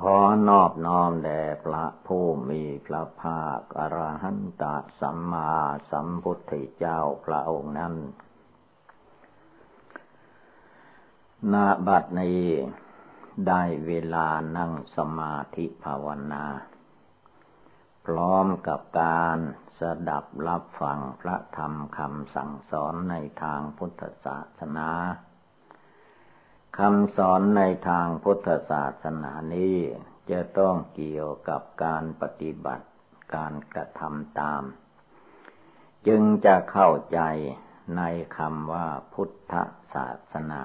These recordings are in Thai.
ขอนอบน้อมแด่พระผู้มีพระภาคอรหันตสัมมาสัมพุทธเจ้าพระองค์นั้นนาบัดนี้ได้เวลานั่งสมาธิภาวนา พร้อมกับการสดับรับฟังพระธรรมคำสั่งสอนในทางพุทธศาสนา คำสอนในทางพุทธศาสนานี้จะต้องเกี่ยวกับการปฏิบัติการกระทำตาม จึงจะเข้าใจในคำว่าพุทธศาสนา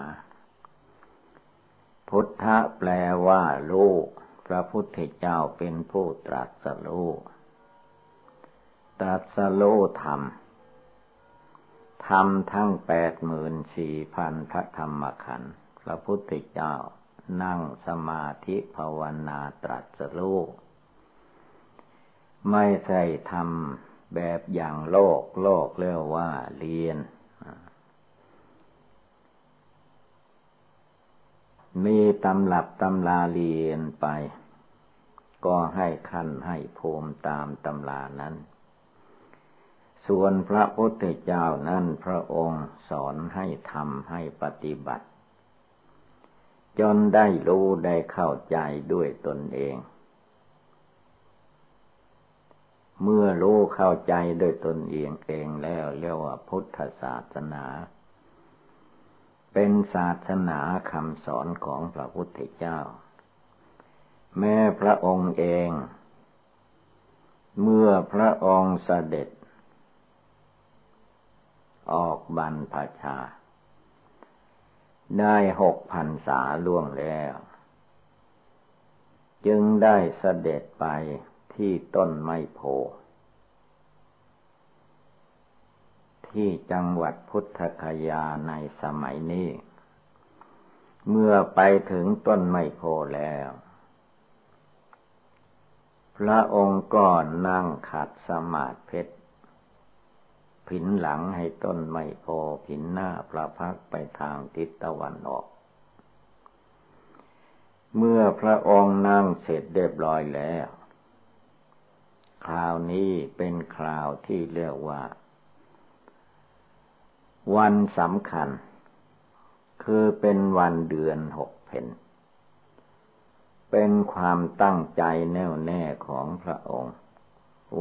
พุทธะแปลว่าลูกพระพุทธเจ้าเป็นผู้ตรัสรู้ตรัสรู้ธรรมธรรมทั้งแปดหมื่นสี่พันพระธรรมขันธ์ พระพุทธเจ้านั่งสมาธิภาวนาตรัสรู้ไม่ใช่ทำแบบอย่างโลกโลกเรียกว่าเรียน มีตำหลับตำลาเรียนไป ก็ให้ขั้นให้ภูมิตามตำลานั้น ส่วนพระพุทธเจ้านั้นพระองค์สอนให้ทำให้ปฏิบัติ จนได้รู้ได้เข้าใจด้วยตนเอง เมื่อรู้เข้าใจด้วยตนเองเองแล้วเรียกว่าพุทธศาสนา เป็นศาสนาคำสอนของพระพุทธเจ้า แม้พระองค์เอง เมื่อพระองค์เสด็จ ออกบรรพชา ได้หกพันษาล่วงแล้ว จึงได้เสด็จไปที่ต้นไมโพที่จังหวัดพุทธคยาในสมัยนี้ เมื่อไปถึงต้นไมโพแล้ว พระองค์ก็นั่งขัดสมาธิเพชร ผินหลังให้ต้นไม้โพผินหน้าพระพักไปทางทิศตะวันออก เมื่อพระองค์นั่งเสร็จเรียบร้อยแล้ว คราวนี้เป็นคราวที่เรียกว่า วันสำคัญ คือเป็นวันเดือนหกเพนเป็นความตั้งใจแน่วแน่ของพระองค์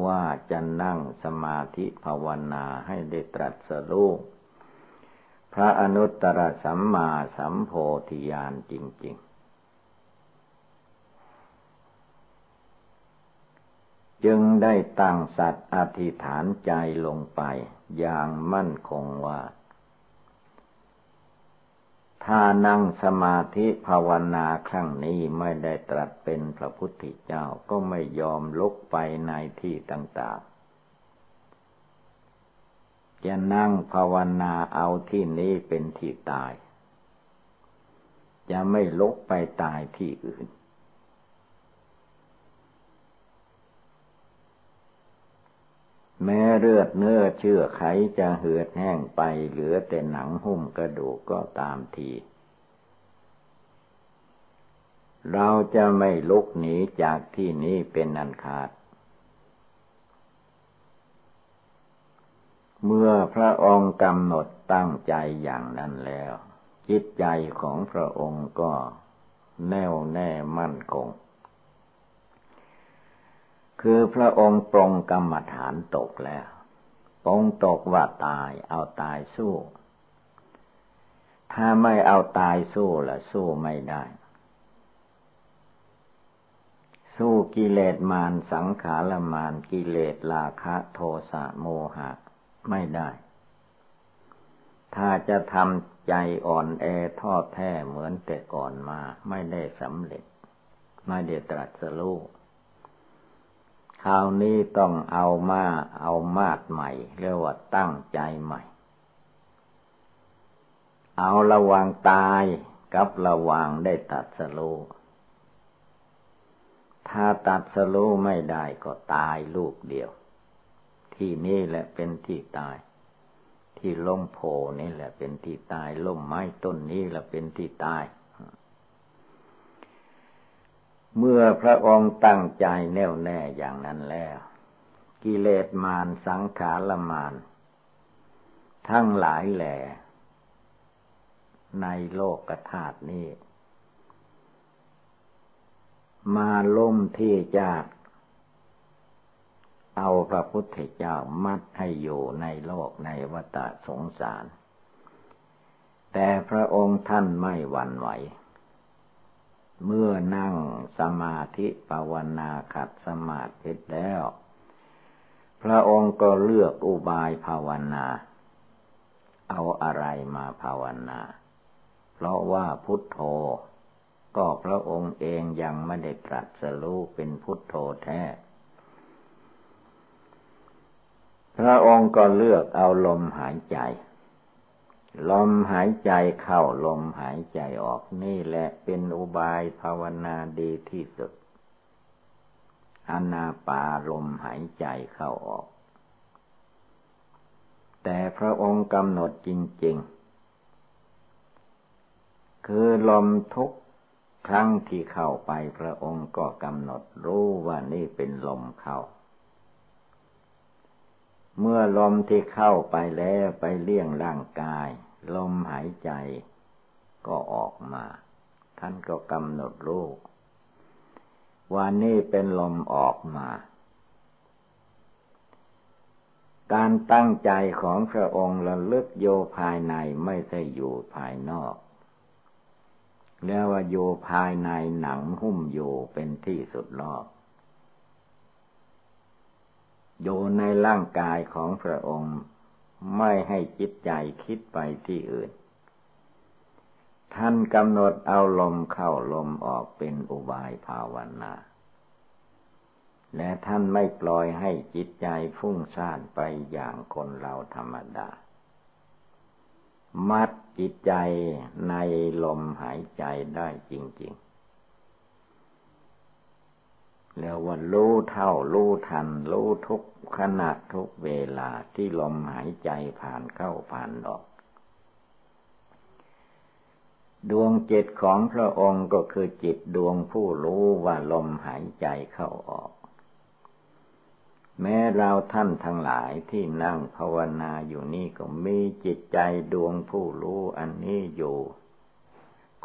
ว่าจะนั่งสมาธิภาวนาให้ได้ตรัสรู้พระอนุตตรสัมมาสัมโพธิญาณจริง ๆ จึงได้ตั้งสัตว์อธิษฐานใจลงไปอย่างมั่นคงว่า ถ้านั่งสมาธิภาวนาครั้งนี้ไม่ได้ตรัสเป็นพระพุทธเจ้าก็ไม่ยอมลุกไปในที่ต่างๆ จะนั่งภาวนาเอาที่นี้เป็นที่ตาย จะไม่ลุกไปตายที่อื่น แม้เลือดเนื้อเชื่อไขจะเหือดแห้งไปเหลือแต่หนังหุ้มกระดูกก็ตามที เราจะไม่ลุกหนีจากที่นี้เป็นอันขาด เมื่อพระองค์กำหนดตั้งใจอย่างนั้นแล้ว จิตใจของพระองค์ก็แน่วแน่มั่นคง คือพระองค์ปรงกรรมฐานตกแล้วปรงตกว่าตายเอาตายสู้ ถ้าไม่เอาตายสู้ละสู้ไม่ได้ สู้กิเลสมารสังขารมารกิเลสราคะโทสะโมหะไม่ได้ ถ้าจะทำใจอ่อนแอทอดแท้เหมือนแต่ก่อนมา ไม่ได้สำเร็จ ไม่ได้ตรัสรู้ ราวนี้ต้องเอามาเอามาดใหม่เรียกว่าตั้งใจใหม่ เอาระวังตายกับระวังได้ตัดสโลถ้าตัดสโลไม่ได้ก็ตายลูกเดียว ที่นี่แหละเป็นที่ตาย ที่ล่มโพนี่แหละเป็นที่ตายล่มไม้ต้นนี้แหละเป็นที่ตาย เมื่อพระองค์ตั้งใจแน่วแน่อย่างนั้นแล้ว กิเลสมารสังขารมารทั้งหลายแหล่ในโลกกธาตุนี้ มาล้มที่จะเอาพระพุทธเจ้ามัดให้อยู่ในโลกในวัฏสงสาร แต่พระองค์ท่านไม่หวั่นไหว เมื่อนั่งสมาธิภาวนาขัดสมาธิแล้ว พระองค์ก็เลือกอุบายภาวนา เอาอะไรมาภาวนา เพราะว่าพุทโธ ก็พระองค์เองยังไม่ได้ตรัสรู้เป็นพุทโธแท้พระองค์ก็เลือกเอาลมหายใจ ลมหายใจเข้าลมหายใจออกนี่แหละเป็นอุบายภาวนาดีที่สุด อนาปาลมหายใจเข้าออก แต่พระองค์กำหนดจริง ๆ คือลมทุกครั้งที่เข้าไปพระองค์ก็กำหนดรู้ว่านี่เป็นลมเข้า เมื่อลมที่เข้าไปแล้วไปเลี้ยงร่างกาย ลมหายใจก็ออกมา ท่านก็กำหนดรู้ว่านี่เป็นลมออกมา การตั้งใจของพระองค์ระลึกโยภายในไม่ใช่อยู่ภายนอกแล้วว่าโยภายในหนังหุ้มอยู่เป็นที่สุดรอบโยในร่างกายของพระองค์ ไม่ให้จิตใจคิดไปที่อื่น ท่านกำหนดเอาลมเข้าลมออกเป็นอุบายภาวนา และท่านไม่ปล่อยให้จิตใจฟุ้งซ่านไปอย่างคนเราธรรมดา มัดจิตใจในลมหายใจได้จริง ๆ แล้วว่ารู้เท่ารู้ทัน รู้ทุกขณะทุกเวลาที่ลมหายใจผ่านเข้าผ่านออก ดวงจิตของพระองค์ก็คือจิตดวงผู้รู้ว่าลมหายใจเข้าออก แม้เราท่านทั้งหลายที่นั่งภาวนาอยู่นี่ก็มีจิตใจดวงผู้รู้อันนี้อยู่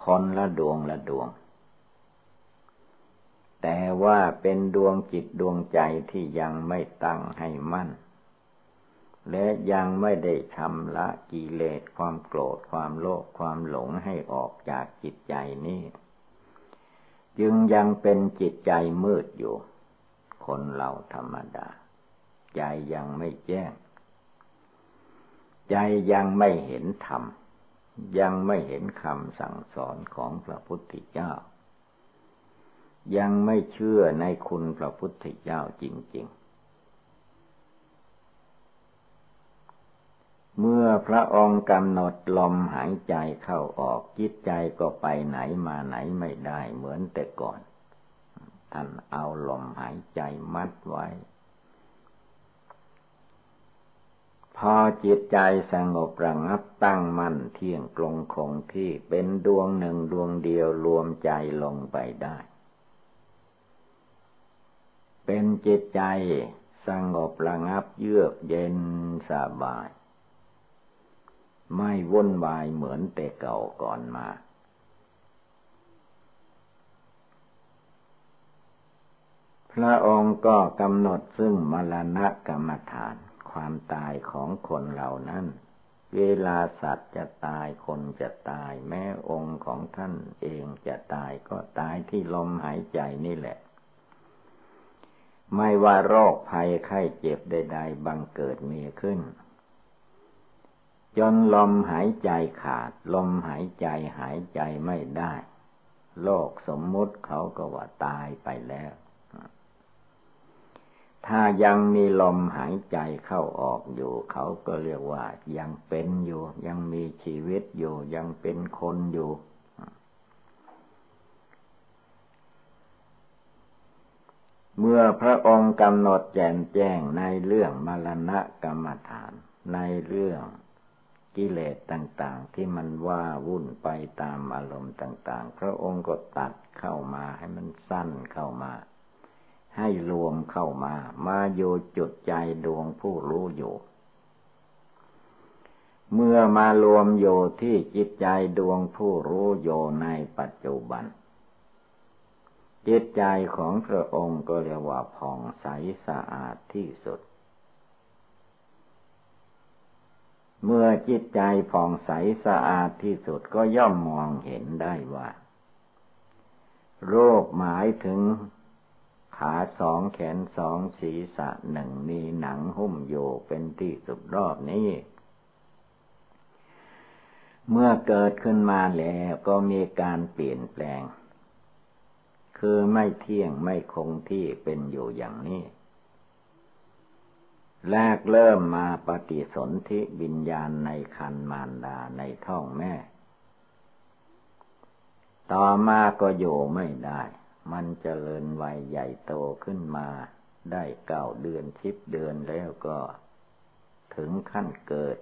คนละดวงละดวง แต่ว่าเป็นดวงจิตดวงใจที่ยังไม่ตั้งให้มั่น และยังไม่ได้ชำระกิเลสความโกรธความโลภความหลงให้ออกจากจิตใจนี้จึงยังเป็นจิตใจมืดอยู่ คนเราธรรมดา ใจยังไม่แจ้ง ใจยังไม่เห็นธรรม ยังไม่เห็นคำสั่งสอนของพระพุทธเจ้า ยังไม่เชื่อในคุณพระพุทธเจ้าจริง ๆ เมื่อพระองค์กำหนดลมหายใจเข้าออกจิตใจก็ไปไหนมาไหนไม่ได้เหมือนแต่ก่อน ท่านเอาลมหายใจมัดไว้ พอจิตใจสงบระงับตั้งมั่นเที่ยงตรงคงที่เป็นดวงหนึ่งดวงเดียวรวมใจลงไปได้ เป็นจิตใจสงบระงับเยือกเย็นสบาย ไม่วุ่นวายเหมือนแต่เก่าก่อนมา พระองค์ก็กำหนดซึ่งมรณะกรรมฐานความตายของคนเหล่านั้น เวลาสัตว์จะตายคนจะตายแม้องค์ของท่านเองจะตายก็ตายที่ลมหายใจนี่แหละ ไม่ว่าโรคภัยไข้เจ็บใดๆบังเกิดมีขึ้น จนลมหายใจขาด ลมหายใจหายใจไม่ได้ โลกสมมุติเขาก็ว่าตายไปแล้ว ถ้ายังมีลมหายใจเข้าออกอยู่ เขาก็เรียกว่ายังเป็นอยู่ ยังมีชีวิตอยู่ ยังเป็นคนอยู่ เมื่อพระองค์กำหนดแจมแจ้งในเรื่องมรณะกรรมฐาน ในเรื่องกิเลสต่าง ๆ ที่มันว่าวุ่นไปตามอารมณ์ต่าง ๆ พระองค์ก็ตัดเข้ามาให้มันสั้นเข้ามา ให้รวมเข้ามา มาโยจุดใจดวงผู้รู้อยู่ เมื่อมารวมโยที่จิตใจดวงผู้รู้โยในปัจจุบัน จิตใจของพระองค์ก็เรียกว่าผ่องใสสะอาดที่สุด เมื่อจิตใจผ่องใสสะอาดที่สุดก็ย่อมมองเห็นได้ว่า โรคหมายถึงขาสองแขนสองศีรษะหนึ่งมีหนังหุ้มอยู่เป็นที่สุดรอบนี้ เมื่อเกิดขึ้นมาแล้วก็มีการเปลี่ยนแปลง คือไม่เที่ยงไม่คงที่เป็นอยู่อย่างนี้ แรกเริ่มมาปฏิสนธิวิญญาณในคันมารดาในท้องแม่ ต่อมาก็อยู่ไม่ได้ มันจเจริญวัยใหญ่โตขึ้นมาได้เก้าเดือนสิบเดือนแล้วก็ ถึงขั้นเกิด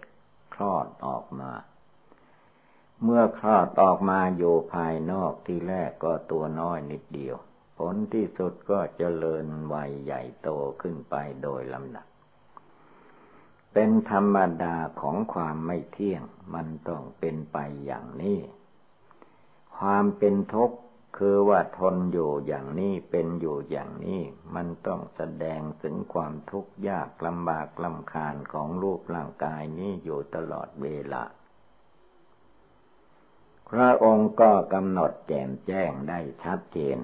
คลอดออกมา เมื่อคลอดออกมาอยู่ภายนอกที่แรกก็ตัวน้อยนิดเดียว ผลที่สุดก็เจริญวัยใหญ่โตขึ้นไปโดยลำดับ เป็นธรรมดาของความไม่เที่ยง มันต้องเป็นไปอย่างนี้ ความเป็นทุกข์คือว่าทนอยู่อย่างนี้เป็นอยู่อย่างนี้ มันต้องแสดงถึงความทุกข์ยากลำบากลำคาญของรูปร่างกายนี้อยู่ตลอดเวลา พระองค์ก็กำหนดแจมแจ้งได้ชัดเจน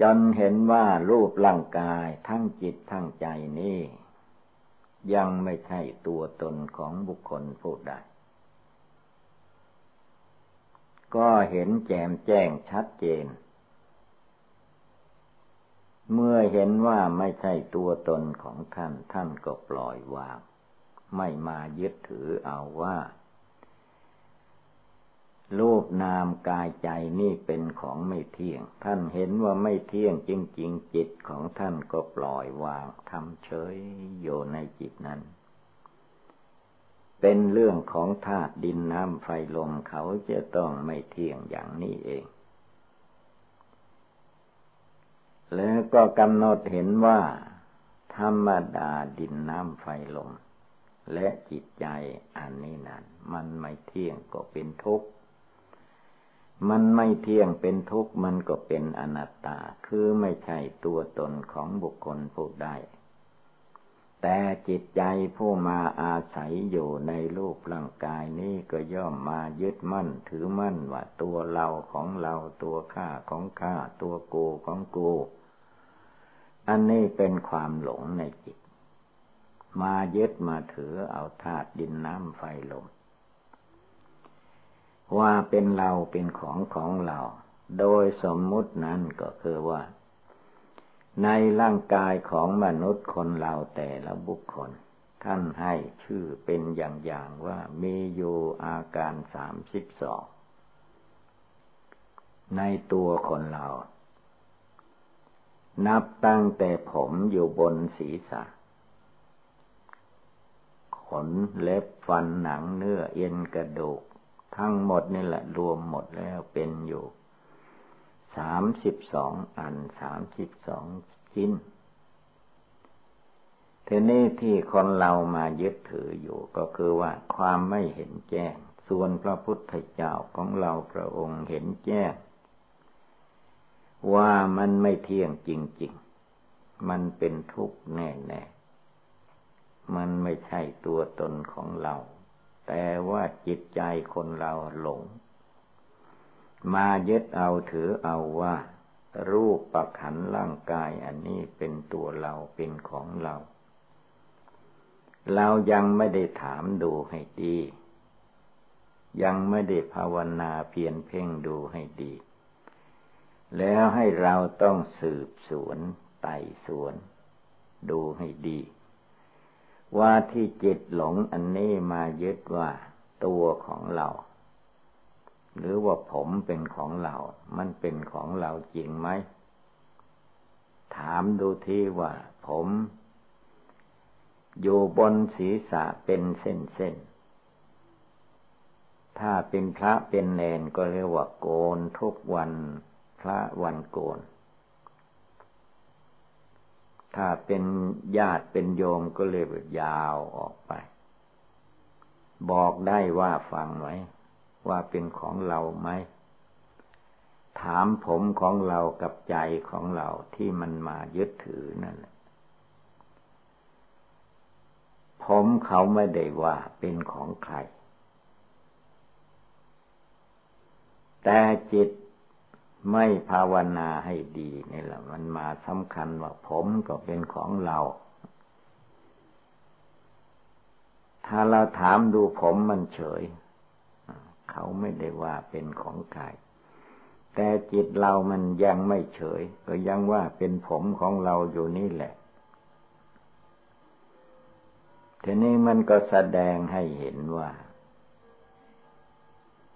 จนเห็นว่ารูปร่างกายทั้งจิตทั้งใจนี้ ยังไม่ใช่ตัวตนของบุคคลผู้ใดก็เห็นแจ่มแจ้งชัดเจน เมื่อเห็นว่าไม่ใช่ตัวตนของท่าน ท่านก็ปล่อยวาง ไม่มายึดถือเอาว่ารูปนามกายใจนี่เป็นของไม่เที่ยง ท่านเห็นว่าไม่เที่ยงจริง ๆ จิตของท่านก็ปล่อยวางทำเฉยอยู่ในจิตนั้น เป็นเรื่องของธาตุดินน้ำไฟลมเขาจะต้องไม่เที่ยงอย่างนี้เอง แล้วก็กำหนดเห็นว่า ธรรมดาดินน้ำไฟลม และจิตใจอันนี้นั้นมันไม่เที่ยงก็เป็นทุกข์ มันไม่เที่ยงเป็นทุกข์มันก็เป็นอนัตตา คือไม่ใช่ตัวตนของบุคคลผู้ใดแต่จิตใจผู้มาอาศัยอยู่ในรูปร่างกายนี้ก็ย่อมมายึดมั่นถือมั่นว่าตัวเราของเราตัวข้าของข้าตัวกูของกู อันนี้เป็นความหลงในจิต มายึดมาถือเอาธาตุดินน้ำไฟลม ว่าเป็นเราเป็นของของเรา โดยสมมุตินั้นก็คือว่า ในร่างกายของมนุษย์คนเราแต่ละบุคคล ท่านให้ชื่อเป็นอย่างๆว่ามีอยู่อาการสามสิบสองในตัวคนเรา นับตั้งแต่ผมอยู่บนศีรษะ ขนเล็บฟันหนังเนื้อเอ็นกระดูก ทั้งหมดนี่แหละรวมหมดแล้วเป็นอยู่สามสิบสองอันสามสิบสองชิ้นทีนี้ที่คนเรามายึดถืออยู่ก็คือว่าความไม่เห็นแจ้ง ส่วนพระพุทธเจ้าของเราพระองค์เห็นแจ้ง ว่ามันไม่เที่ยงจริง ๆ มันเป็นทุกข์แน่ๆ มันไม่ใช่ตัวตนของเรา แต่ว่าจิตใจคนเราหลง มายึดเอาถือเอาว่า รูปประขันร่างกายอันนี้เป็นตัวเราเป็นของเรา เรายังไม่ได้ถามดูให้ดี ยังไม่ได้ภาวนาเพียรเพ่งดูให้ดี แล้วให้เราต้องสืบสวนไต่สวน ดูให้ดี ว่าที่จิตหลงอันนี้มายึดว่าตัวของเรา หรือว่าผมเป็นของเรา มันเป็นของเราจริงไหม ถามดูที่ว่า ผม อยู่บนศีรษะเป็นเส้นๆถ้าเป็นพระเป็นเนนก็เรียกว่าโกนทุกวันพระวันโกน ถ้าเป็นญาติเป็นโยมก็เลยยาวออกไป บอกได้ว่าฟังไหม ว่าเป็นของเราไหม ถามผมของเรากับใจของเราที่มันมายึดถือนั่นแหละ ผมเขาไม่ได้ว่าเป็นของใคร แต่จิต ไม่ภาวนาให้ดีนี่แหละ มันมาสำคัญว่าผมก็เป็นของเรา ถ้าเราถามดูผมมันเฉย เขาไม่ได้ว่าเป็นของใครแต่จิตเรามันยังไม่เฉย ก็ยังว่าเป็นผมของเราอยู่นี่แหละ ทีนี้มันก็แสดงให้เห็นว่า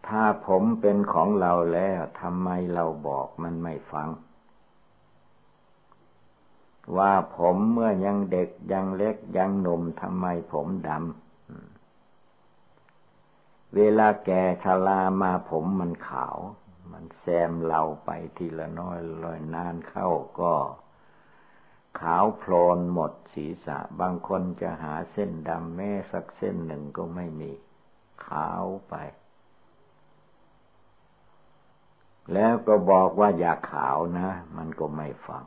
ถ้าผมเป็นของเราแล้วทำไมเราบอกมันไม่ฟัง ว่าผมเมื่อยังเด็กยังเล็กยังหนุ่มทำไมผมดำเวลาแก่ชรามาผมมันขาว มันแซมเราไปทีละน้อยลอยนานเข้าก็ขาวโพลนหมดศีรษะ บางคนจะหาเส้นดำแม้สักเส้นหนึ่งก็ไม่มี ขาวไป แล้วก็บอกว่าอย่าขาวนะ มันก็ไม่ฟัง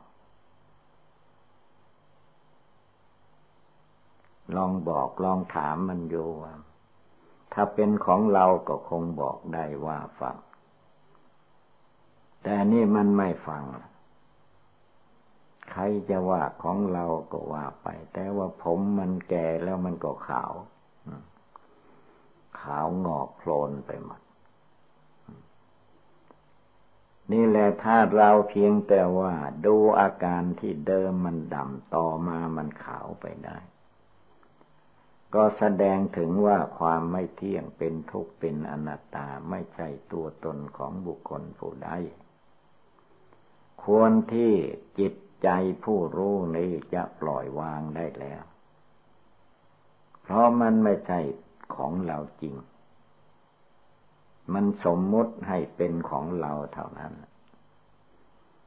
ลองบอกลองถามมันอยู่ว่าถ้าเป็นของเราก็คงบอกได้ว่าฟัง แต่นี่มันไม่ฟัง ใครจะว่าของเราก็ว่าไป แต่ว่าผมมันแก่แล้วมันก็ขาว ขาวงอกโคลนไปหมด นี่แหละถ้าเราเพียงแต่ว่าดูอาการที่เดิมมันดำต่อมามันขาวไปได้ ก็แสดงถึงว่าความไม่เที่ยงเป็นทุกข์เป็นอนัตตาไม่ใช่ตัวตนของบุคคลผู้ใดควรที่จิตใจผู้รู้นี้จะปล่อยวางได้แล้ว เพราะมันไม่ใช่ของเราจริง มันสมมุติให้เป็นของเราเท่านั้น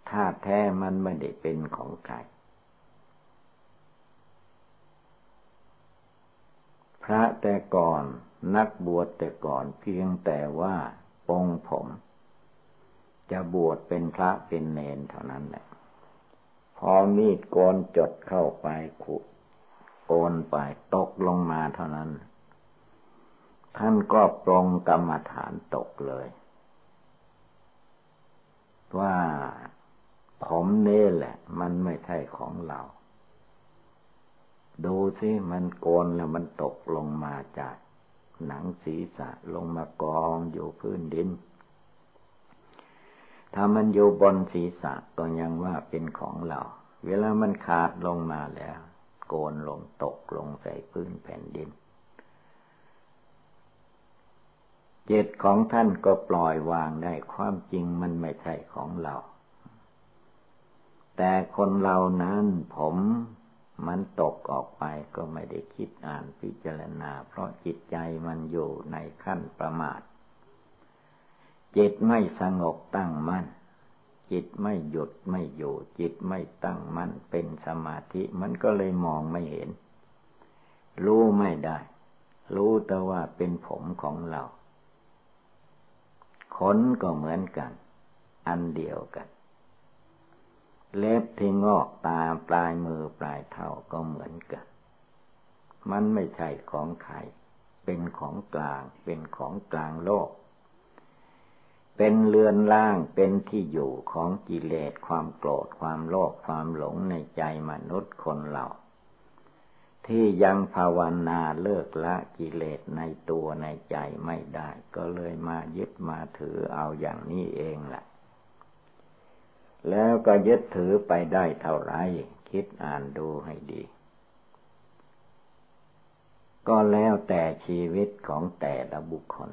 ถ้าแท้มันไม่ได้เป็นของใคร พระแต่ก่อนนักบวชแต่ก่อนเพียงแต่ว่าปองผม จะบวชเป็นพระเป็นเนนเท่านั้นแหละ พอมีดโกนจดเข้าไปขุดโอนไปตกลงมาเท่านั้น ท่านก็ปรงกรรมฐานตกเลย ว่าผมเนี่แหละ มันไม่ใช่ของเรา ดูสิมันโกนแล้วมันตกลงมาจากหนังศีรษะลงมากองอยู่พื้นดิน ถ้ามันอยู่บนศีรษะก็ยังว่าเป็นของเรา เวลามันขาดลงมาแล้ว โกนลงตกลงใส่พื้นแผ่นดิน จิตของท่านก็ปล่อยวางได้ความจริงมันไม่ใช่ของเรา แต่คนเรานั้นผมมันตกออกไปก็ไม่ได้คิดอ่านพิจารณา เพราะจิตใจมันอยู่ในขั้นประมาท จิตไม่สงบตั้งมั่น จิตไม่หยุดไม่อยู่ จิตไม่ตั้งมั่นเป็นสมาธิมันก็เลยมองไม่เห็น รู้ไม่ได้ รู้แต่ว่าเป็นผมของเรา ขนก็เหมือนกัน อันเดียวกัน เล็บที่งอกตาปลายมือปลายเท้าก็เหมือนกัน มันไม่ใช่ของใครเป็นของกลาง เป็นของกลางโลก เป็นเรือนล่างเป็นที่อยู่ของกิเลสความโกรธความโลภความหลงในใจมนุษย์คนเรา ที่ยังภาวนาเลิกละกิเลสในตัวในใจไม่ได้ ก็เลยมายึดมาถือเอาอย่างนี้เองแหละแล้วก็ยึดถือไปได้เท่าไร คิดอ่านดูให้ดี ก็แล้วแต่ชีวิตของแต่ละบุคคล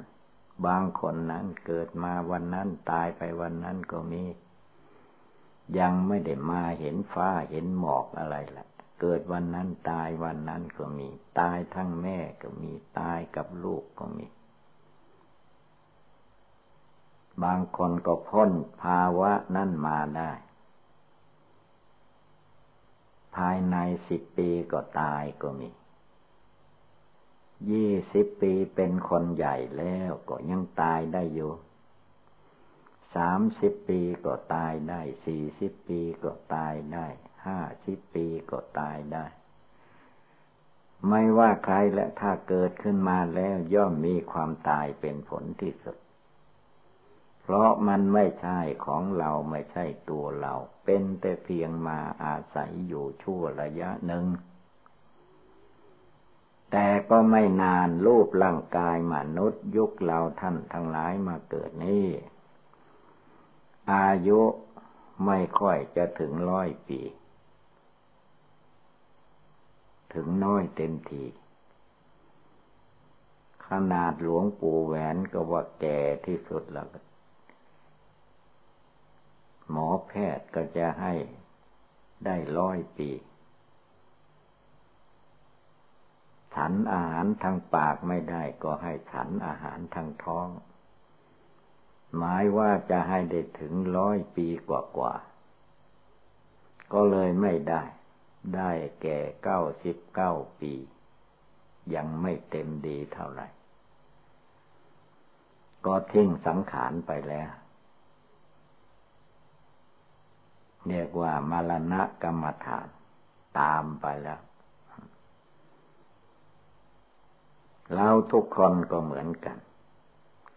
บางคนนั้นเกิดมาวันนั้นตายไปวันนั้นก็มี ยังไม่ได้มาเห็นฟ้าเห็นหมอกอะไรละ เกิดวันนั้นตายวันนั้นก็มี ตายทั้งแม่ก็มีตายกับลูกก็มี บางคนก็พ้นภาวะนั่นมาได้ ภายในสิบปีก็ตายก็มี ยี่สิบปีเป็นคนใหญ่แล้วก็ยังตายได้อยู่สามสิบปีก็ตายได้ สี่สิบปีก็ตายได้ ห้าสิบปีก็ตายได้ ไม่ว่าใครและถ้าเกิดขึ้นมาแล้วย่อมมีความตายเป็นผลที่สุด เพราะมันไม่ใช่ของเราไม่ใช่ตัวเรา เป็นแต่เพียงมาอาศัยอยู่ชั่วระยะหนึ่งแต่ก็ไม่นานรูปร่างกายมนุษย์ยุคเราท่านทั้งหลายมาเกิดนี้ อายุไม่ค่อยจะถึงร้อยปี ถึงน้อยเต็มที ขนาดหลวงปู่แหวนก็ว่าแก่ที่สุดแล้ว หมอแพทย์ก็จะให้ได้ร้อยปี ฉันอาหารทางปากไม่ได้ก็ให้ฉันอาหารทางท้อง หมายว่าจะให้ได้ถึงร้อยปีกว่าๆก็เลยไม่ได้ ได้แก่เก้าสิบเก้าปี ยังไม่เต็มดีเท่าไหร่ ก็ทิ้งสังขารไปแล้ว เรียกว่ามรณะกรรมฐานตามไปแล้ว เราทุกคนก็เหมือนกัน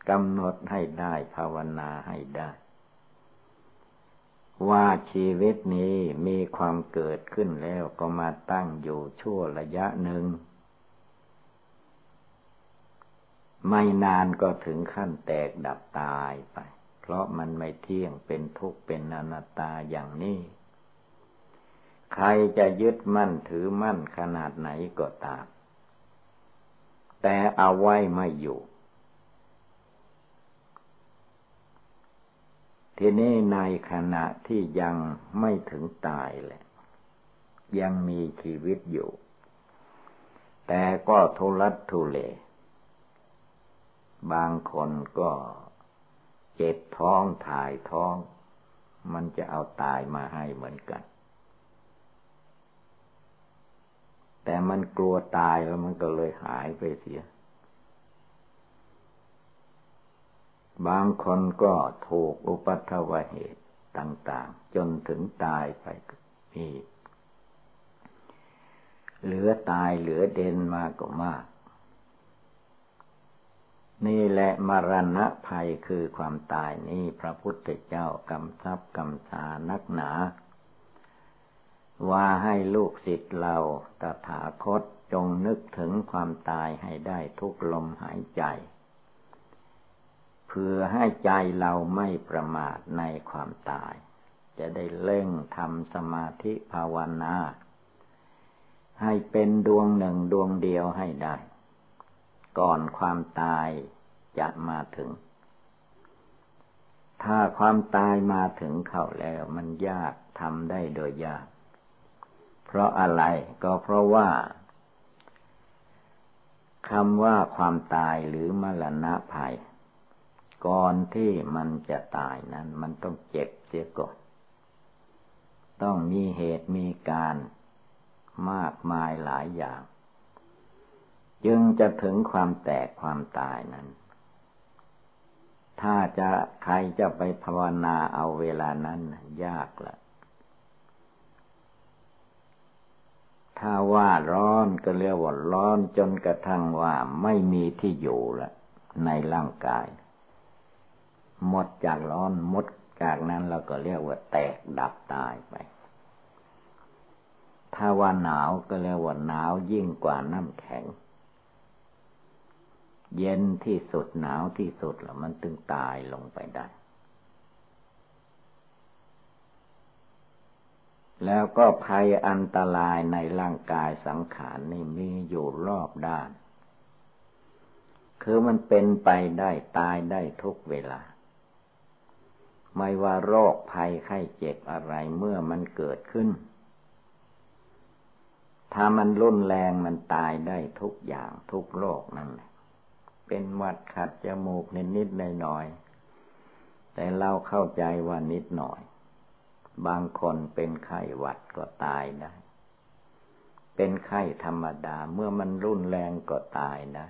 กำหนดให้ได้ภาวนาให้ได้ ว่าชีวิตนี้มีความเกิดขึ้นแล้วก็มาตั้งอยู่ชั่วระยะหนึ่ง ไม่นานก็ถึงขั้นแตกดับตายไป เพราะมันไม่เที่ยงเป็นทุกข์เป็นอนัตตาอย่างนี้ ใครจะยึดมั่นถือมั่นขนาดไหนก็ตามแต่เอาไว้ไม่อยู่ ทีนี้ในขณะที่ยังไม่ถึงตายแหละ ยังมีชีวิตอยู่ แต่ก็ทุรัตทุเล บางคนก็เจ็บท้องถ่ายท้อง มันจะเอาตายมาให้เหมือนกัน แต่มันกลัวตายแล้วมันก็เลยหายไปเสีย บางคนก็ถูกอุปัตวเหตุต่าง ๆ จนถึงตายไปมีเหลือตายเหลือเด่นมากก็มาก นี่แหละมรณะภัยคือความตายนี่พระพุทธเจ้ากำทับกำชานักหนา ว่าให้ลูกศิษย์เราตถาคตจงนึกถึงความตายให้ได้ทุกลมหายใจ เพื่อให้ใจเราไม่ประมาทในความตาย จะได้เล่งทำสมาธิภาวนา ให้เป็นดวงหนึ่งดวงเดียวให้ได้ ก่อนความตายจะมาถึง ถ้าความตายมาถึงเข้าแล้วมันยากทำได้โดยยาก เพราะอะไรก็เพราะว่าคำว่าความตายหรือมรณะภัย ก่อนที่มันจะตายนั้น มันต้องเจ็บเสียก่อน ต้องมีเหตุมีการมากมายหลายอย่าง จึงจะถึงความแตกความตายนั้น ถ้าจะใครจะไปภาวนาเอาเวลานั้นยากละถ้าว่าร้อนก็เรียกว่าร้อนจนกระทั่งว่าไม่มีที่อยู่ละในร่างกาย หมดจากร้อนหมดจากนั้นเราก็เรียกว่าแตกดับตายไป ถ้าว่าหนาวก็เรียกว่าหนาวยิ่งกว่าน้ำแข็ง เย็นที่สุดหนาวที่สุดแล้วมันตึงตายลงไปได้ แล้วก็ภัยอันตรายในร่างกายสังขารนี่มีอยู่รอบด้าน คือมันเป็นไปได้ตายได้ทุกเวลา ไม่ว่าโรคภัยไข้เจ็บอะไรเมื่อมันเกิดขึ้น ถ้ามันรุนแรงมันตายได้ทุกอย่างทุกโรคนั่นแหละเป็นวัดขัดจมูกนิดนิดหน่อยหน่อย แต่เราเข้าใจว่านิดหน่อย บางคนเป็นไข้หวัดก็ตายได้ เป็นไข้ธรรมดาเมื่อมันรุนแรงก็ตายได้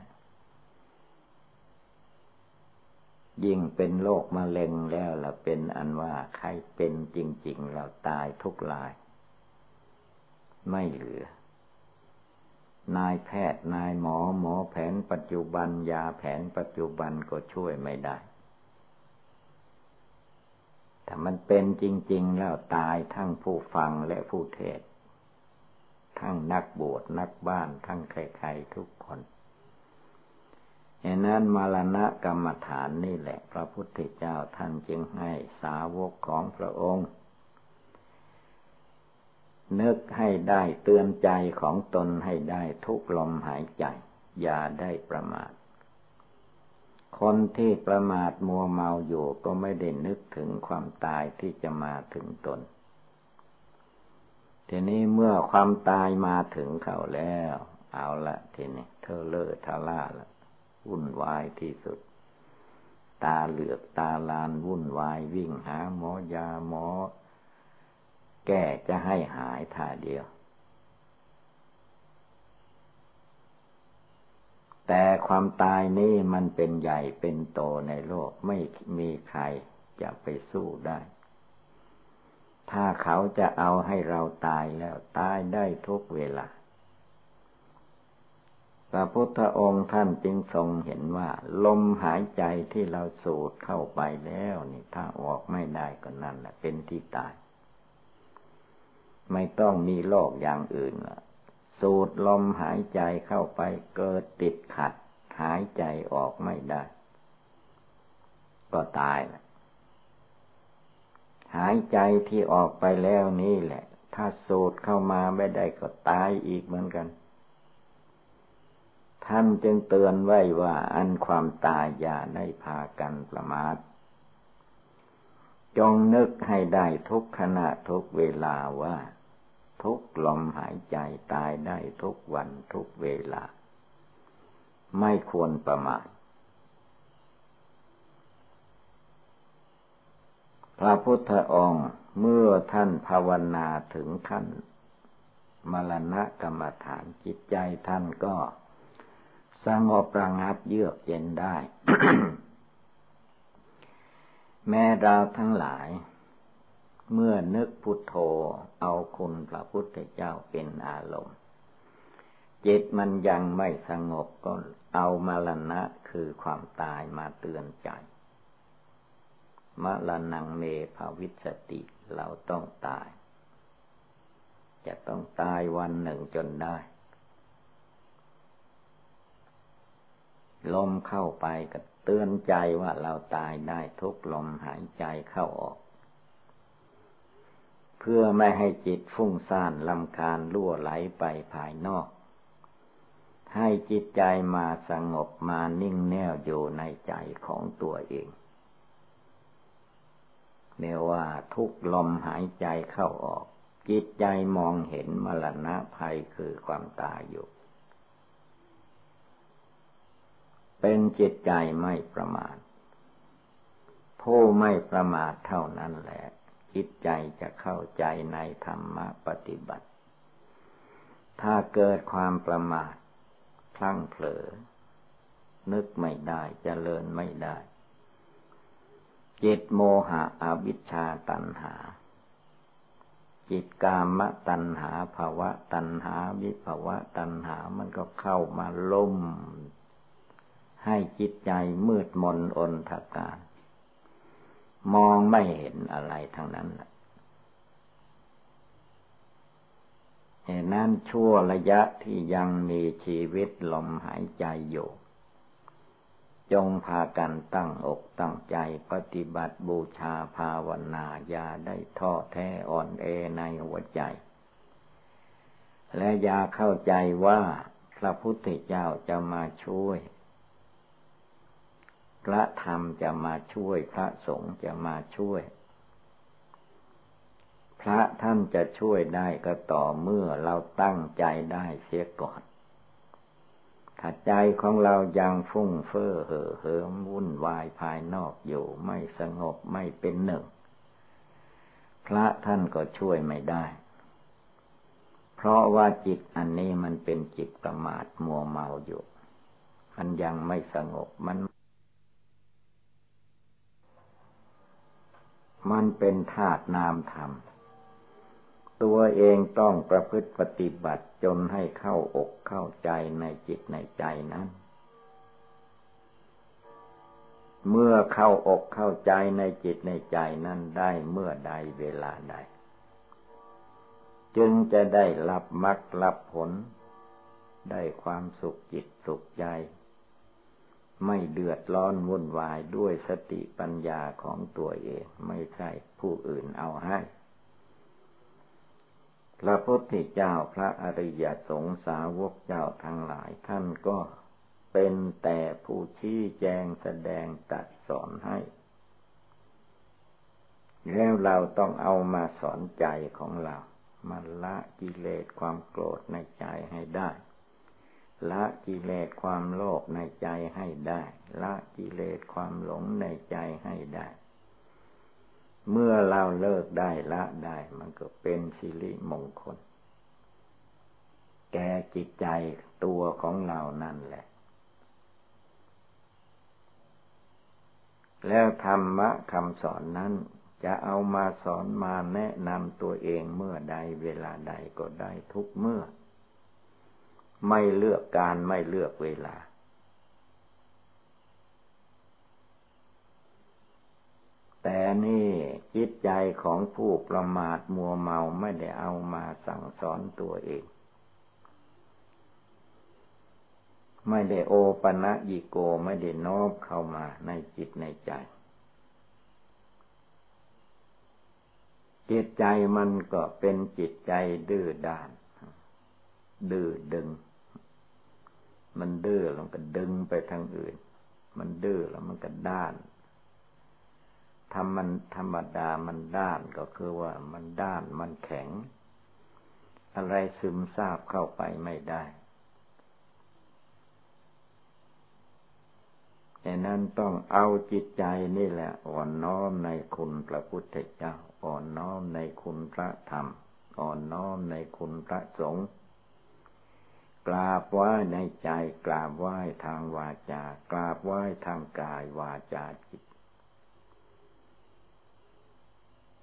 ยิ่งเป็นโรคมะเร็งแล้วล่ะเป็นอันว่าใครเป็นจริง ๆ เราตายทุกราย ไม่เหลือ นายแพทย์นายหมอหมอแผนปัจจุบันยาแผนปัจจุบันก็ช่วยไม่ได้ถ้ามันเป็นจริง ๆ แล้วตายทั้งผู้ฟังและผู้เทศ ทั้งนักบวชนักบ้าน ทั้งใครๆทุก คนเหตุนั้นมรณะกรรมฐานนี่แหละ พระพุทธเจ้าท่านจึงให้สาวกของพระองค์ นึกให้ได้เตือนใจของตนให้ได้ทุกลมหายใจ อย่าได้ประมาท คนที่ประมาทมัวเมาอยู่ก็ไม่ได้นึกถึงความตายที่จะมาถึงตน ทีนี้เมื่อความตายมาถึงเขาแล้ว เอาละทีนี้เธอเลิศทาล่าละ วุ่นวายที่สุด ตาเหลือกตาลานวุ่นวายวิ่งหาหมอยาหมอ แก้จะให้หายท่าเดียว แต่ความตายนี้มันเป็นใหญ่เป็นโตในโลกไม่มีใครจะไปสู้ได้ ถ้าเขาจะเอาให้เราตายแล้วตายได้ทุกเวลา พระพุทธองค์ท่านจึงทรงเห็นว่า ลมหายใจที่เราสูดเข้าไปแล้วนี่ถ้าออกไม่ได้ก็นั่นแหละเป็นที่ตาย ไม่ต้องมีโรคอย่างอื่นละสูดลมหายใจเข้าไปเกิดติดขัด หายใจออกไม่ได้ ก็ตายละหายใจที่ออกไปแล้วนี่แหละ ถ้าสูดเข้ามาไม่ได้ก็ตายอีกเหมือนกัน ท่านจึงเตือนไว้ว่าอันความตายอย่าได้พากันประมาทจงนึกให้ได้ทุกขณะทุกเวลาว่า ทุกลมหายใจตายได้ทุกวันทุกเวลา ไม่ควรประมาทพระพุทธองค์เมื่อท่านภาวนาถึงขั้นมรณะกรรมฐานจิตใจท่านก็ สงบระงับเยือกเย็นได้ แม้เราทั้งหลาย เมื่อนึกพุทโธเอาคุณพระพุทธเจ้าเป็นอารมณ์ จิตมันยังไม่สงบก็เอามรณะคือความตายมาเตือนใจมรณงเมภาวิสติเราต้องตาย จะต้องตายวันหนึ่งจนได้ ลมเข้าไปก็เตือนใจว่าเราตายได้ทุกลมหายใจเข้าออก เพื่อไม่ให้จิตฟุ้งซ่านลำคาญล่วไหลไปภายนอก ให้จิตใจมาสงบมานิ่งแน่วอยู่ในใจของตัวเองเรียกว่าทุกลมหายใจเข้าออก จิตใจมองเห็นมรณะภัยคือความตายอยู่ เป็นจิตใจไม่ประมาท ผู้ไม่ประมาทเท่านั้นแหละ จิตใจจะเข้าใจในธรรมปฏิบัติ ถ้าเกิดความประมาทพลั้งเผลอ นึกไม่ได้จเจริญไม่ได้ จิตโมหะอวิชชาตัณหา จิตกามตัณหาภาวะตัณหาวิภาวะตัณหามันก็เข้ามาล่ม ให้จิตใจมืดมนอนทการ มองไม่เห็นอะไรทั้งนั้นเหตุนั้นชั่วระยะที่ยังมีชีวิตลมหายใจอยู่ จงพากันตั้งอกตั้งใจปฏิบัติบูชาภาวนาอย่าได้ท้อแท้อ่อนเอในหัวใจ และอย่าเข้าใจว่าพระพุทธเจ้าจะมาช่วย พระธรรมจะมาช่วย พระสงฆ์จะมาช่วย พระท่านจะช่วยได้ก็ต่อเมื่อเราตั้งใจได้เสียก่อนถ้าใจของเรายังฟุ้งเฟ้อเห่อเหิมวุ่นวายภายนอกอยู่ไม่สงบไม่เป็นหนึ่ง พระท่านก็ช่วยไม่ได้ เพราะว่าจิตอันนี้มันเป็นจิตประมาทมัวเมาอยู่ มันยังไม่สงบมัน มันเป็นธาตุนามธรรม ตัวเองต้องประพฤติปฏิบัติจนให้เข้าอกเข้าใจในจิตในใจนั้น เมื่อเข้าอกเข้าใจในจิตในใจนั้นได้เมื่อใดเวลาใด จึงจะได้รับมรรครับผล ได้ความสุขจิตสุขใจ ไม่เดือดร้อนวุ่นวายด้วยสติปัญญาของตัวเอง ไม่ใช่ผู้อื่นเอาให้ พระพุทธเจ้าพระอริยสงสาวกเจ้าทั้งหลายท่านก็เป็นแต่ผู้ชี้แจงแสดงตัดสอนให้ แล้วเราต้องเอามาสอนใจของเรามาละกิเลสความโกรธในใจให้ได้ ละกิเลสความโลภในใจให้ได้ ละกิเลสความหลงในใจให้ได้ เมื่อเราเลิกได้ละได้ มันก็เป็นสิริมงคล แก่จิตใจตัวของเรานั่นแหละ แล้วธรรมะคำสอนนั้นจะเอามาสอนมาแนะนำตัวเองเมื่อใดเวลาใดก็ได้ทุกเมื่อ ไม่เลือกการไม่เลือกเวลา แต่นี่จิตใจของผู้ประมาทมัวเมาไม่ได้เอามาสั่งสอนตัวเอง ไม่ได้โอปะนะยิโกไม่ได้นอบเข้ามาในจิตในใจ จิตใจมันก็เป็นจิตใจดื้อด้านดื้อดึง มันดื้อแล้วก็ดึงไปทางอื่น มันดื้อแล้วมันก็ด้านทำมันธรรมดามันด้านก็คือว่ามันด้านมันแข็ง อะไรซึมซาบเข้าไปไม่ได้แต่นั้นต้องเอาจิตใจนี่แหละ อ่อนน้อมในคุณพระพุทธเจ้า อ่อนน้อมในคุณพระธรรม อ่อนน้อมในคุณพระสงฆ์ กราบไหว้ในใจ กราบไหว้ทางวาจา กราบไหว้ทางกายวาจาจิต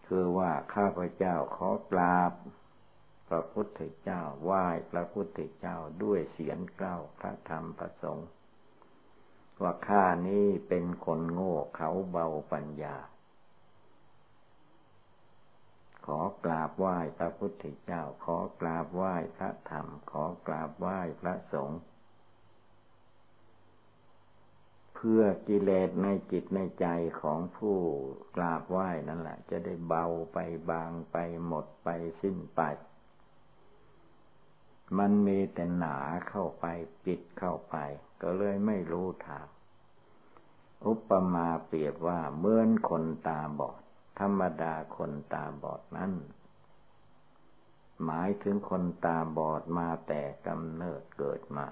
คือว่าข้าพเจ้าขอกราบ พระพุทธเจ้าไหว้พระพุทธเจ้าด้วยเสียงเกล้าพระธรรมพระสงฆ์ว่าข้านี้เป็นคนโง่เขาเบาปัญญา ขอกราบไหว้พระพุทธเจ้า ขอกราบไหว้พระธรรม ขอกราบไหว้พระสงฆ์เพื่อกิเลสในจิตในใจของผู้กราบไหว้นั่นแหละ จะได้เบาไปบางไปหมดไปสิ้นไป มันมีแต่หนาเข้าไปปิดเข้าไป ก็เลยไม่รู้ทาง อุปมาเปรียบว่าเหมือนคนตาบอด ธรรมดาคนตาบอดนั้น หมายถึงคนตาบอดมาแต่กำเนิดเกิดมา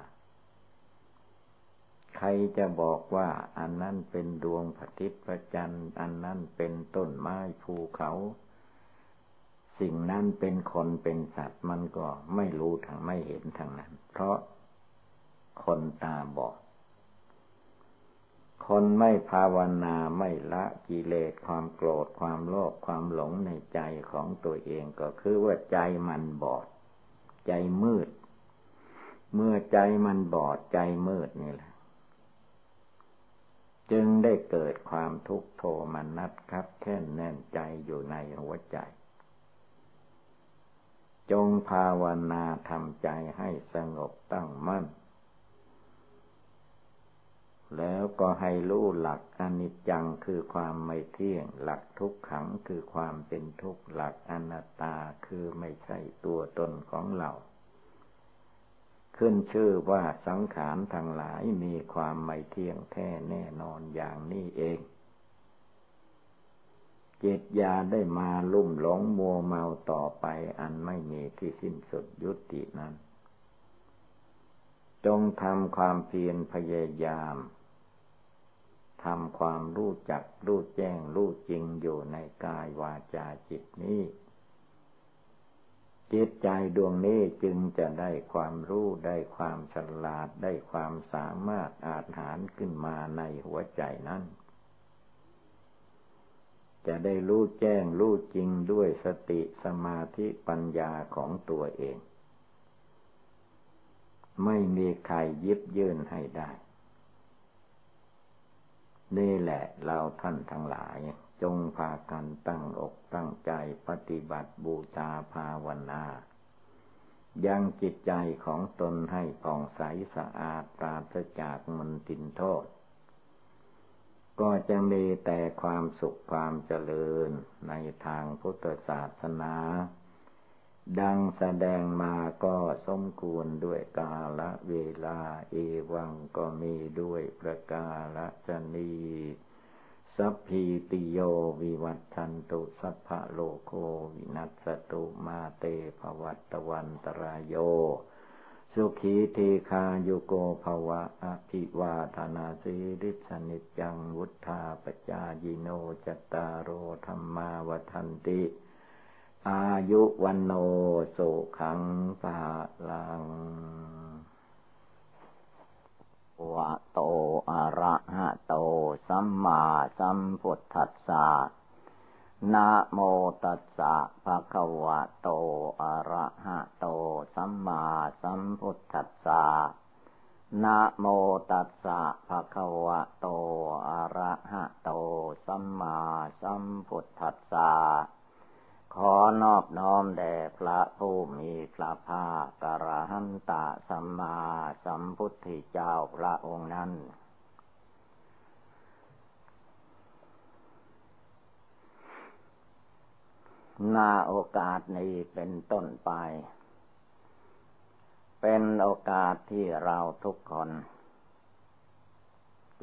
ใครจะบอกว่าอันนั้นเป็นดวงพระทิตย์พระจันทร์ อันนั้นเป็นต้นไม้ภูเขา สิ่งนั้นเป็นคนเป็นสัตว์มันก็ไม่รู้ทางไม่เห็นทางนั้น เพราะคนตาบอด คนไม่ภาวนาไม่ละกิเลสความโกรธความโลภความหลงในใจของตัวเองก็คือว่าใจมันบอด ใจมืด เมื่อใจมันบอดใจมืดนี่แหละ จึงได้เกิดความทุกข์โทมนัสครับแค่นแน่นใจอยู่ในหัวใจ จงภาวนาทำใจให้สงบตั้งมั่น แล้วก็ให้รู้หลักอนิจจังคือความไม่เที่ยง หลักทุกขังคือความเป็นทุกข์หลักอนัตตาคือไม่ใช่ตัวตนของเรา ขึ้นชื่อว่าสังขารทั้งหลายมีความไม่เที่ยงแท้แน่นอนอย่างนี้เองจิตยาได้มาลุ่มหลงมัวเมาต่อไปอันไม่มีที่สิ้นสุดยุตินั้น จงทำความเพียรพยายาม ทำความรู้จักรู้แจ้งรู้จริงอยู่ในกายวาจาจิตนี้ จิตใจดวงนี้จึงจะได้ความรู้ได้ความฉลาดได้ความสามารถอาจหารขึ้นมาในหัวใจนั้น จะได้รู้แจ้งรู้จริงด้วยสติสมาธิปัญญาของตัวเอง ไม่มีใครยิบยื่นให้ได้ นี่แหละเราท่านทั้งหลาย จงพากันตั้งอกตั้งใจปฏิบัติบูชาภาวนายังจิตใจของตนให้ผ่องใสสะอาดปราศจากมนตินโทษ ก็จะมีแต่ความสุขความเจริญในทางพุทธศาสนา ดังแสดงมาก็สมควรด้วยกาละเวลาเอวังก็มีด้วยประกาละจนีสัพพีติโยวิวัตชันตุสัพพะโลโควินัสตุมาเตภวัตวันตรายโย สุขีเทคาโยโกภวะอภิวาธนาสีริสนิจังวุธาปจายิโนจตารโอธรรมาวทันติ อายุวันโนสุขังปะลังวะโตอะระหะโต สัมมาสัมพุทธัสสะนะโมตัสสะภะคะวะโตอะระหะโต สัมมาสัมพุทธัสสะนะโมตัสสะภะคะวะโตอะระหะโต สัมมาสัมพุทธัสสะ ขอนอบน้อมแด่พระผู้มีพระภาคกระหันตะสัมมาสัมพุทธเจ้าพระองค์นั้น นาโอกาสนี้เป็นต้นไป เป็นโอกาสที่เราทุกคน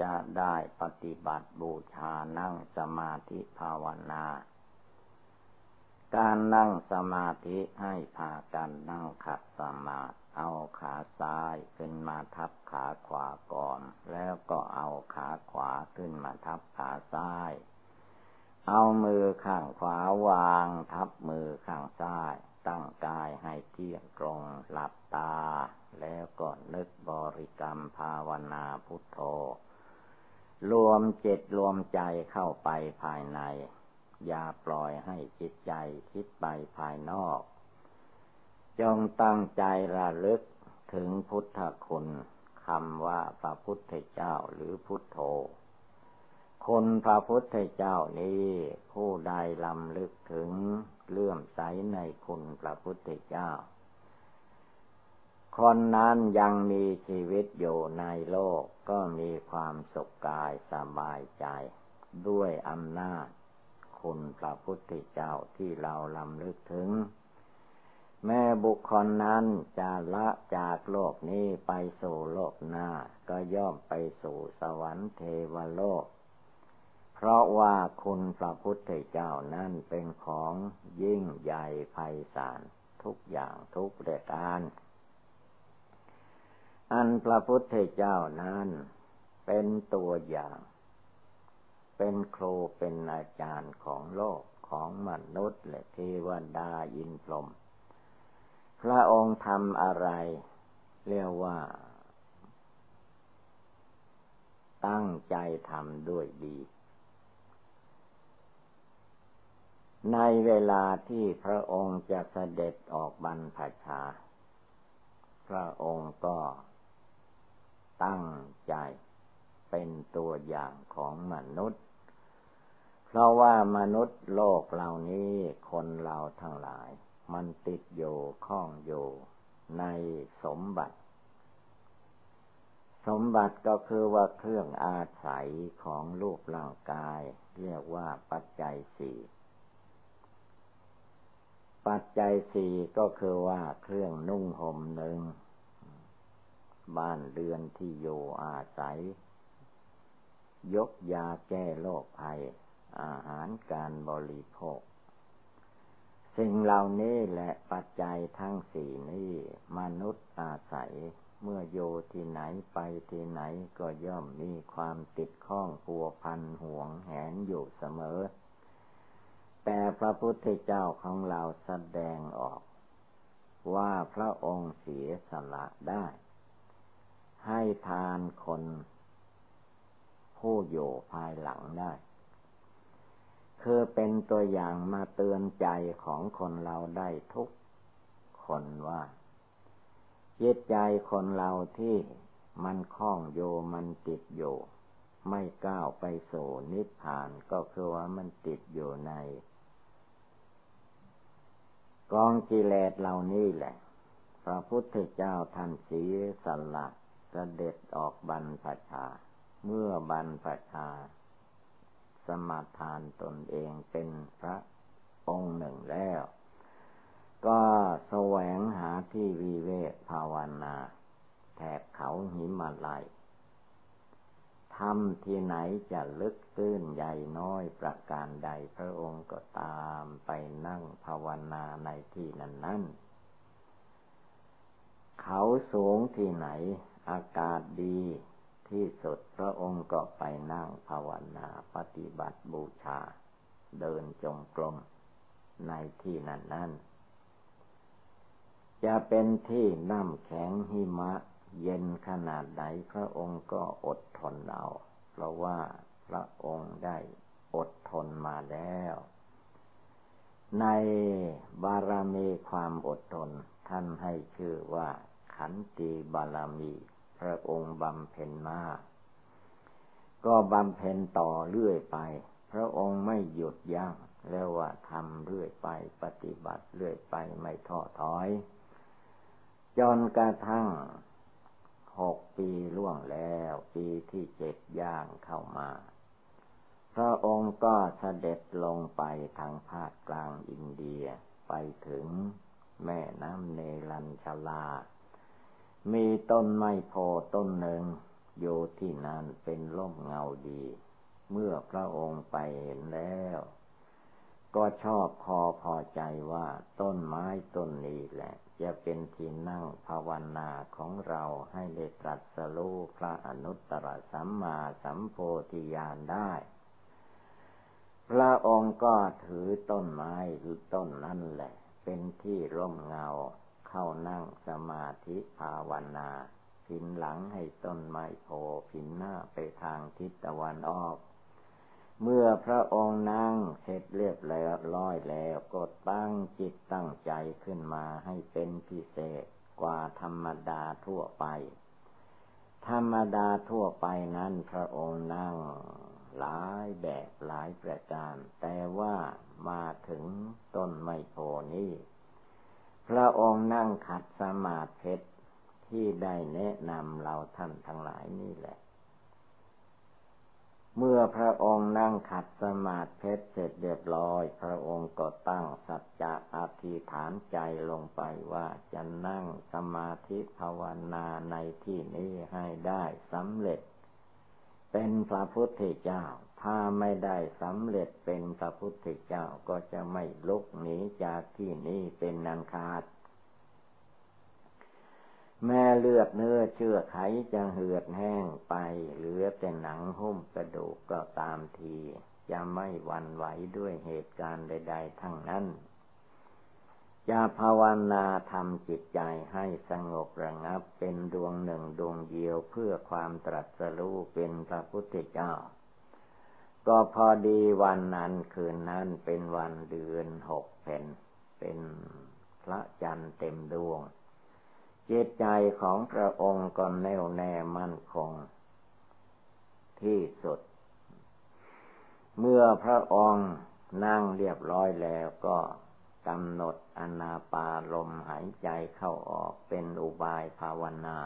จะได้ปฏิบัติบูชานั่งสมาธิภาวนา การนั่งสมาธิให้พากันนั่งขัดสมาธิเอาขาซ้ายขึ้นมาทับขาขวาก่อน แล้วก็เอาขาขวาขึ้นมาทับขาซ้าย เอามือข้างขวาวางทับมือข้างซ้าย ตั้งกายให้เที่ยงตรงหลับตา แล้วก็นึกบริกรรมภาวนาพุทโธรวมจิตรวมใจเข้าไปภายใน อย่าปล่อยให้จิตใจคิดไปภายนอก จงตั้งใจระลึกถึงพุทธคุณคำว่าพระพุทธเจ้าหรือพุทโธคนพระพุทธเจ้านี้ผู้ใดลำลึกถึงเลื่อมใสในคุณพระพุทธเจ้า คนนั้นยังมีชีวิตอยู่ในโลกก็มีความสุขกายสบายใจ ด้วยอำนาจ คุณพระพุทธเจ้าที่เราลำลึกถึง แม่บุคคลนั้นจะละจากโลกนี้ไปสู่โลกหน้า ก็ย่อมไปสู่สวรรค์เทวโลก เพราะว่าคุณพระพุทธเจ้านั้นเป็นของยิ่งใหญ่ไพศาลทุกอย่างทุกประการอันพระพุทธเจ้านั้นเป็นตัวอย่าง เป็นครูเป็นอาจารย์ของโลกของมนุษย์และเทวดาอินพรมพระองค์ทำอะไร เรียกว่า ตั้งใจทำด้วยดี ในเวลาที่พระองค์จะเสด็จออกบรรพชา พระองค์ก็ตั้งใจเป็นตัวอย่างของมนุษย์ เพราะว่ามนุษย์โลกเหล่านี้คนเราทั้งหลาย มันติดอยู่ข้องอยู่ในสมบัติ สมบัติก็คือว่าเครื่องอาศัยของรูปร่างกาย เรียกว่าปัจจัยสี่ปัจจัยสี่ก็คือว่าเครื่องนุ่งห่มหนึ่ง บ้านเรือนที่อยู่อาศัย ยกยาแก้โรคภัย อาหารการบริโภค สิ่งเหล่านี้และปัจจัยทั้งสี่นี้ มนุษย์อาศัยเมื่อโยที่ไหนไปที่ไหนก็ย่อมมีความติดข้องพัวพันห่วงแหนอยู่เสมอ แต่พระพุทธเจ้าของเราแสดงออก ว่าพระองค์เสียสละได้ ให้ทานคนผู้อยู่ภายหลังได้ คือเป็นตัวอย่างมาเตือนใจของคนเราได้ทุกคนว่าจิตใจคนเราที่มันคล้องโยมันติดอยู่ ไม่ก้าวไปสู่นิพพานก็คือว่ามันติดอยู่ใน กองกิเลสเหล่านี้แหละ พระพุทธเจ้าท่านสีสละเสด็จออกบรรพชา เมื่อบรรพชา สมาทานตนเองเป็นพระองค์หนึ่งแล้ว ก็แสวงหาที่วิเวกภาวนา แถบเขาหิมาลัยทำที่ไหนจะลึกตื้นใหญ่น้อยประการใดพระองค์ก็ตามไปนั่งภาวนาในที่นั้นนั้นเขาสูงที่ไหน อากาศดี ที่สุดพระองค์ก็ไปนั่งภาวนาปฏิบัติบูชา เดินจงกรมในที่นั้นนั้นจะเป็นที่น้ำแข็งหิมะ เย็นขนาดไหนพระองค์ก็อดทนเอาเพราะว่าพระองค์ได้อดทนมาแล้ว ในบารมีความอดทน ท่านให้ชื่อว่าขันติบารมี พระองค์บำเพ็ญมา ก็บำเพ็ญต่อเรื่อยไป พระองค์ไม่หยุดยัง้งแล้วว่าทำเรื่อยไปปฏิบัติเรื่อยไปไม่ท้อถอย จนกระทั่งหกปีล่วงแล้ว ปีที่เจ็ดย่างเข้ามา พระองค์ก็เสด็จลงไปทางภาคกลางอินเดียไปถึงแม่น้ำเนลัญชลา มีต้นไม้โพต้นหนึ่งอยู่ที่นั่นเป็นร่มเงาดี เมื่อพระองค์ไปเห็นแล้ว ก็ชอบพอพอใจว่าต้นไม้ต้นนี้แหละ จะเป็นที่นั่งภาวนาของเราให้ได้ตรัสรู้พระอนุตตรสัมมาสัมโพธิญาณได้ พระองค์ก็ถือต้นไม้หรือต้นนั่นแหละ เป็นที่ร่มเงา เข้านั่งสมาธิภาวนาพินหลังให้ต้นไม้โพพินหน้าไปทางทิศตะวันออกเมื่อพระองค์นั่งเสร็จเรียบแล้วร้อยแล้วก็ตั้งจิตตั้งใจขึ้นมาให้เป็นพิเศษกว่าธรรมดาทั่วไป ธรรมดาทั่วไปนั้นพระองค์นั่งหลายแบบหลายประการ แต่ว่ามาถึงต้นไมโพนี้ พระองค์นั่งขัดสมาธิที่ได้แนะนำเราท่านทั้งหลายนี่แหละ เมื่อพระองค์นั่งขัดสมาธิเสร็จเรียบร้อย พระองค์ก็ตั้งสัจจะอธิษฐานใจลงไปว่าจะนั่งสมาธิภาวนาในที่นี้ให้ได้สำเร็จ เป็นพระพุทธเจ้า ถ้าไม่ได้สำเร็จเป็นพระพุทธเจ้าก็จะไม่ลุกหนีจากที่นี้เป็นนันคาด แม่เลือดเนื้อเชื่อไขจะเหือดแห้งไป เหลือแต่หนังหุ้มกระดูกก็ตามทีจะไม่หวั่นไหวด้วยเหตุการณ์ใด ๆ ทั้งนั้น จะภาวนาทำจิตใจให้สงบระงับเป็นดวงหนึ่งดวงเดียวเพื่อความตรัสรู้เป็นพระพุทธเจ้า ก็พอดีวันนั้นคืนนั้นเป็นวันเดือนหกเพนเป็นพระจันทร์เต็มดวง จิตใจของพระองค์ก็แน่วแน่มั่นคง ที่สุด เมื่อพระองค์นั่งเรียบร้อยแล้วก็กำหนดอนาปาลมหายใจเข้าออกเป็นอุบายภาวนา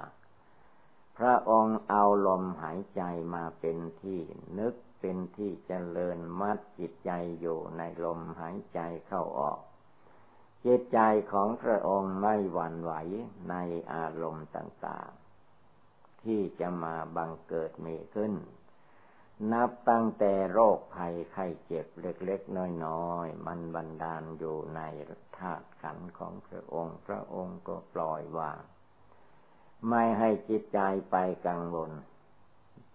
พระองค์เอาลมหายใจมาเป็นที่นึก เป็นที่เจริญมัดจิตใจอยู่ในลมหายใจเข้าออก จิตใจของพระองค์ไม่หวั่นไหวในอารมณ์ต่างๆ ที่จะมาบังเกิดมีขึ้น นับตั้งแต่โรคภัยไข้เจ็บเล็กๆ น้อยๆ มันบันดาลอยู่ในธาตุขันของพระองค์ พระองค์ก็ปล่อยวางไม่ให้จิตใจไปกังวล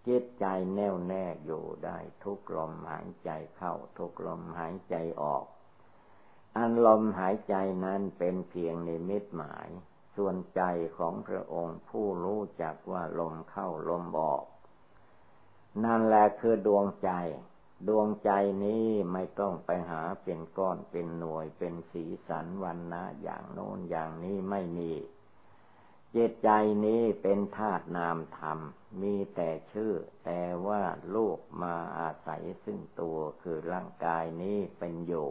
จิตใจแน่วแน่อยู่ได้ทุกลมหายใจเข้าทุกลมหายใจออก อันลมหายใจนั้นเป็นเพียงนิมิตหมาย ส่วนใจของพระองค์ผู้รู้จักว่าลมเข้าลมออกนั่นแหละคือดวงใจ ดวงใจนี้ไม่ต้องไปหาเป็นก้อนเป็นหน่วยเป็นสีสันวันนะอย่างโน้นอย่างนี้ไม่มี จิตใจนี้เป็นธาตุนามธรรม มีแต่ชื่อ แต่ว่าลูกมาอาศัยซึ่งตัวคือร่างกายนี้เป็นอยู่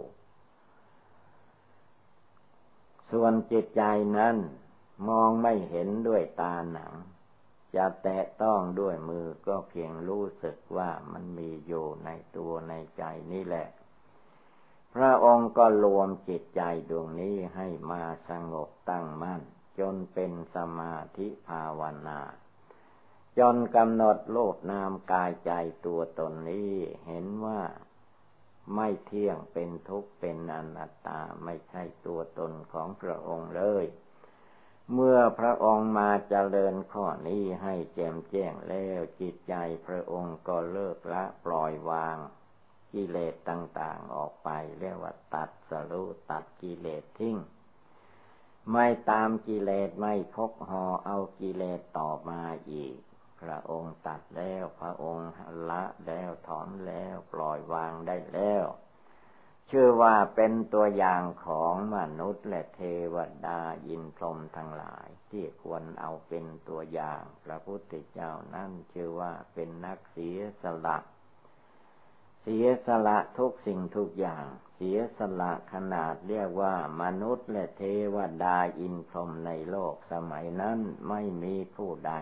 ส่วนจิตใจนั้น มองไม่เห็นด้วยตาหนัง จะแตะต้องด้วยมือก็เพียงรู้สึกว่ามันมีอยู่ในตัวในใจนี่แหละ พระองค์ก็รวมจิตใจดวงนี้ให้มาสงบตั้งมั่น จนเป็นสมาธิภาวนา จนกำหนดโลกนามกายใจตัวตนนี้เห็นว่าไม่เที่ยงเป็นทุกข์เป็นอนัตตาไม่ใช่ตัวตนของพระองค์เลย เมื่อพระองค์มาเจริญข้อนี้ให้แจ่มแจ้งแล้วจิตใจพระองค์ก็เลิกละปล่อยวางกิเลสต่าง ๆออกไปเรียกว่าตัดสรุตัดกิเลสทิ้ง ไม่ตามกิเลสไม่พกห่อเอากิเลสต่อมาอีก พระองค์ตัดแล้วพระองค์ละแล้วถอนแล้วปล่อยวางได้แล้วชื่อว่าเป็นตัวอย่างของมนุษย์และเทวดายินพรมทั้งหลาย ที่ควรเอาเป็นตัวอย่าง พระพุทธเจ้านั่นชื่อว่าเป็นนักเสียสละ เสียสละทุกสิ่งทุกอย่าง เสียสละขนาดเรียกว่ามนุษย์และเทวดาอินพรหมในโลกสมัยนั้นไม่มีผู้ใด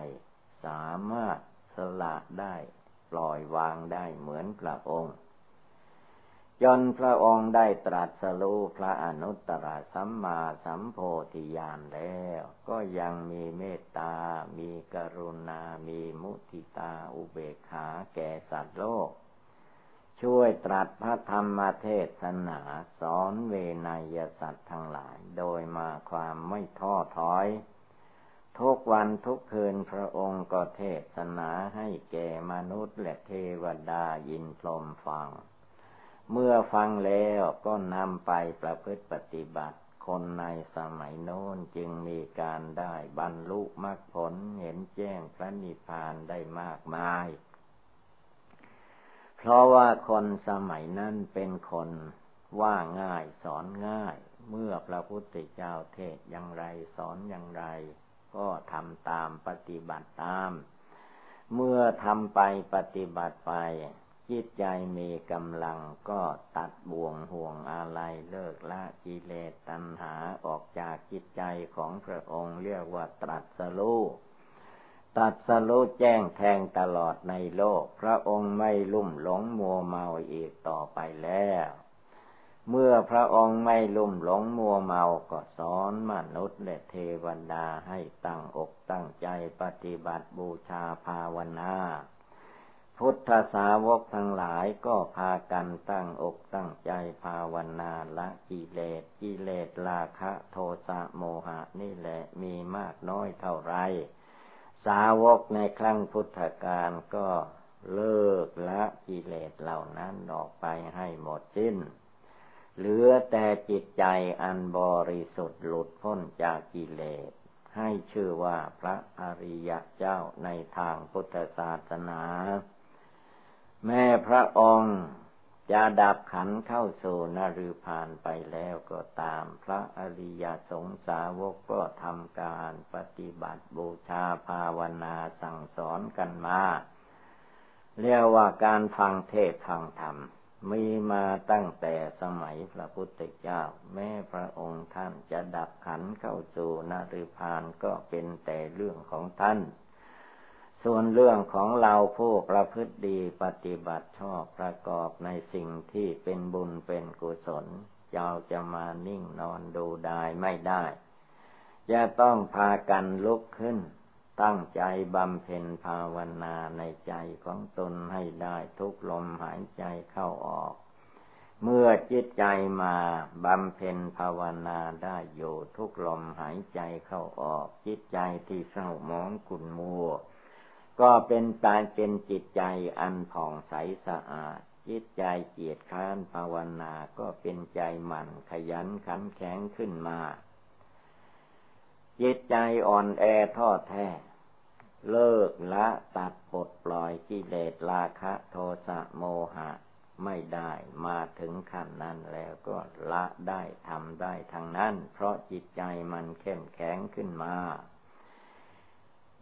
สามารถสละได้ปล่อยวางได้เหมือนพระองค์จนพระองค์ได้ตรัสรู้พระอนุตตรสัมมาสัมโพธิญาณแล้ว ก็ยังมีเมตตา มีกรุณา มีมุทิตา อุเบกขาแก่สัตว์โลก ช่วยตรัสพระธรรมเทศนาสอนเวนยสัตว์ทั้งหลาย โดยมาความไม่ท้อถอย ทุกวันทุกคืนพระองค์ก็เทศนาให้แก่มนุษย์และเทวดายินพรมฟัง เมื่อฟังแล้วก็นำไปประพฤติปฏิบัติ คนในสมัยโน้นจึงมีการได้บรรลุมรรคผลเห็นแจ้งพระนิพพานได้มากมาย เพราะว่าคนสมัยนั้นเป็นคนว่าง่ายสอนง่าย เมื่อพระพุทธเจ้าเทศอย่างไรสอนอย่างไร ก็ทำตามปฏิบัติตาม เมื่อทำไปปฏิบัติไป จิตใจมีกำลังก็ตัดบ่วงห่วงอะไรเลิกละกิเลสตัณหาออกจากจิตใจของพระองค์เรียกว่าตรัสรู้ ตัดสรู้แจ้งแทงตลอดในโลก พระองค์ไม่ลุ่มหลงมัวเมาอีกต่อไปแล้ว เมื่อพระองค์ไม่ลุ่มหลงมัวเมาก็สอนมนุษย์และเทวดาให้ตั้งอกตั้งใจปฏิบัติบูชาภาวนาพุทธสาวกทั้งหลายก็พากันตั้งอกตั้งใจภาวนาละกิเลสกิเลสราคะโทสะโมหะนี่แหละมีมากน้อยเท่าไร สาวกในครั้งพุทธกาลก็เลิกละกิเลสเหล่านั้นออกไปให้หมดสิ้น เหลือแต่จิตใจอันบริสุทธิ์หลุดพ้นจากกิเลส ให้ชื่อว่าพระอริยเจ้าในทางพุทธศาสนา แม่พระองค์ จะดับขันเข้าสู่นรุพานไปแล้วก็ตาม พระอริยสงสาวกก็ทำการปฏิบัติบูชาภาวนาสั่งสอนกันมา เรียกว่าการฟังเทศฟังธรรม มีมาตั้งแต่สมัยพระพุทธเจ้า แม้พระองค์ท่านจะดับขันเข้าสู่นรุพานก็เป็นแต่เรื่องของท่าน ส่วนเรื่องของเราผู้ประพฤติดีปฏิบัติชอบประกอบในสิ่งที่เป็นบุญเป็นกุศลเราจะมานิ่งนอนดูได้ไม่ได้จะต้องพากันลุกขึ้น ตั้งใจบำเพ็ญภาวนาในใจของตนให้ได้ทุกลมหายใจเข้าออก เมื่อจิตใจมาบำเพ็ญภาวนาได้อยู่ทุกลมหายใจเข้าออก จิตใจที่เศร้าหมองขุ่นมัว ก็เป็นตายเป็นจิตใจอันผ่องใสสะอาด จิตใจเกียรติค้านภาวนาก็เป็นใจหมั่นขยันขันแข็งขึ้นมา จิตใจอ่อนแอท้อแท้ เลิกละตัดปลดปล่อยกิเลสราคะโทสะโมหะไม่ได้มาถึงขั้นนั้นแล้วก็ละได้ทำได้ทางนั้น เพราะจิตใจมันเข้มแข็งขึ้นมา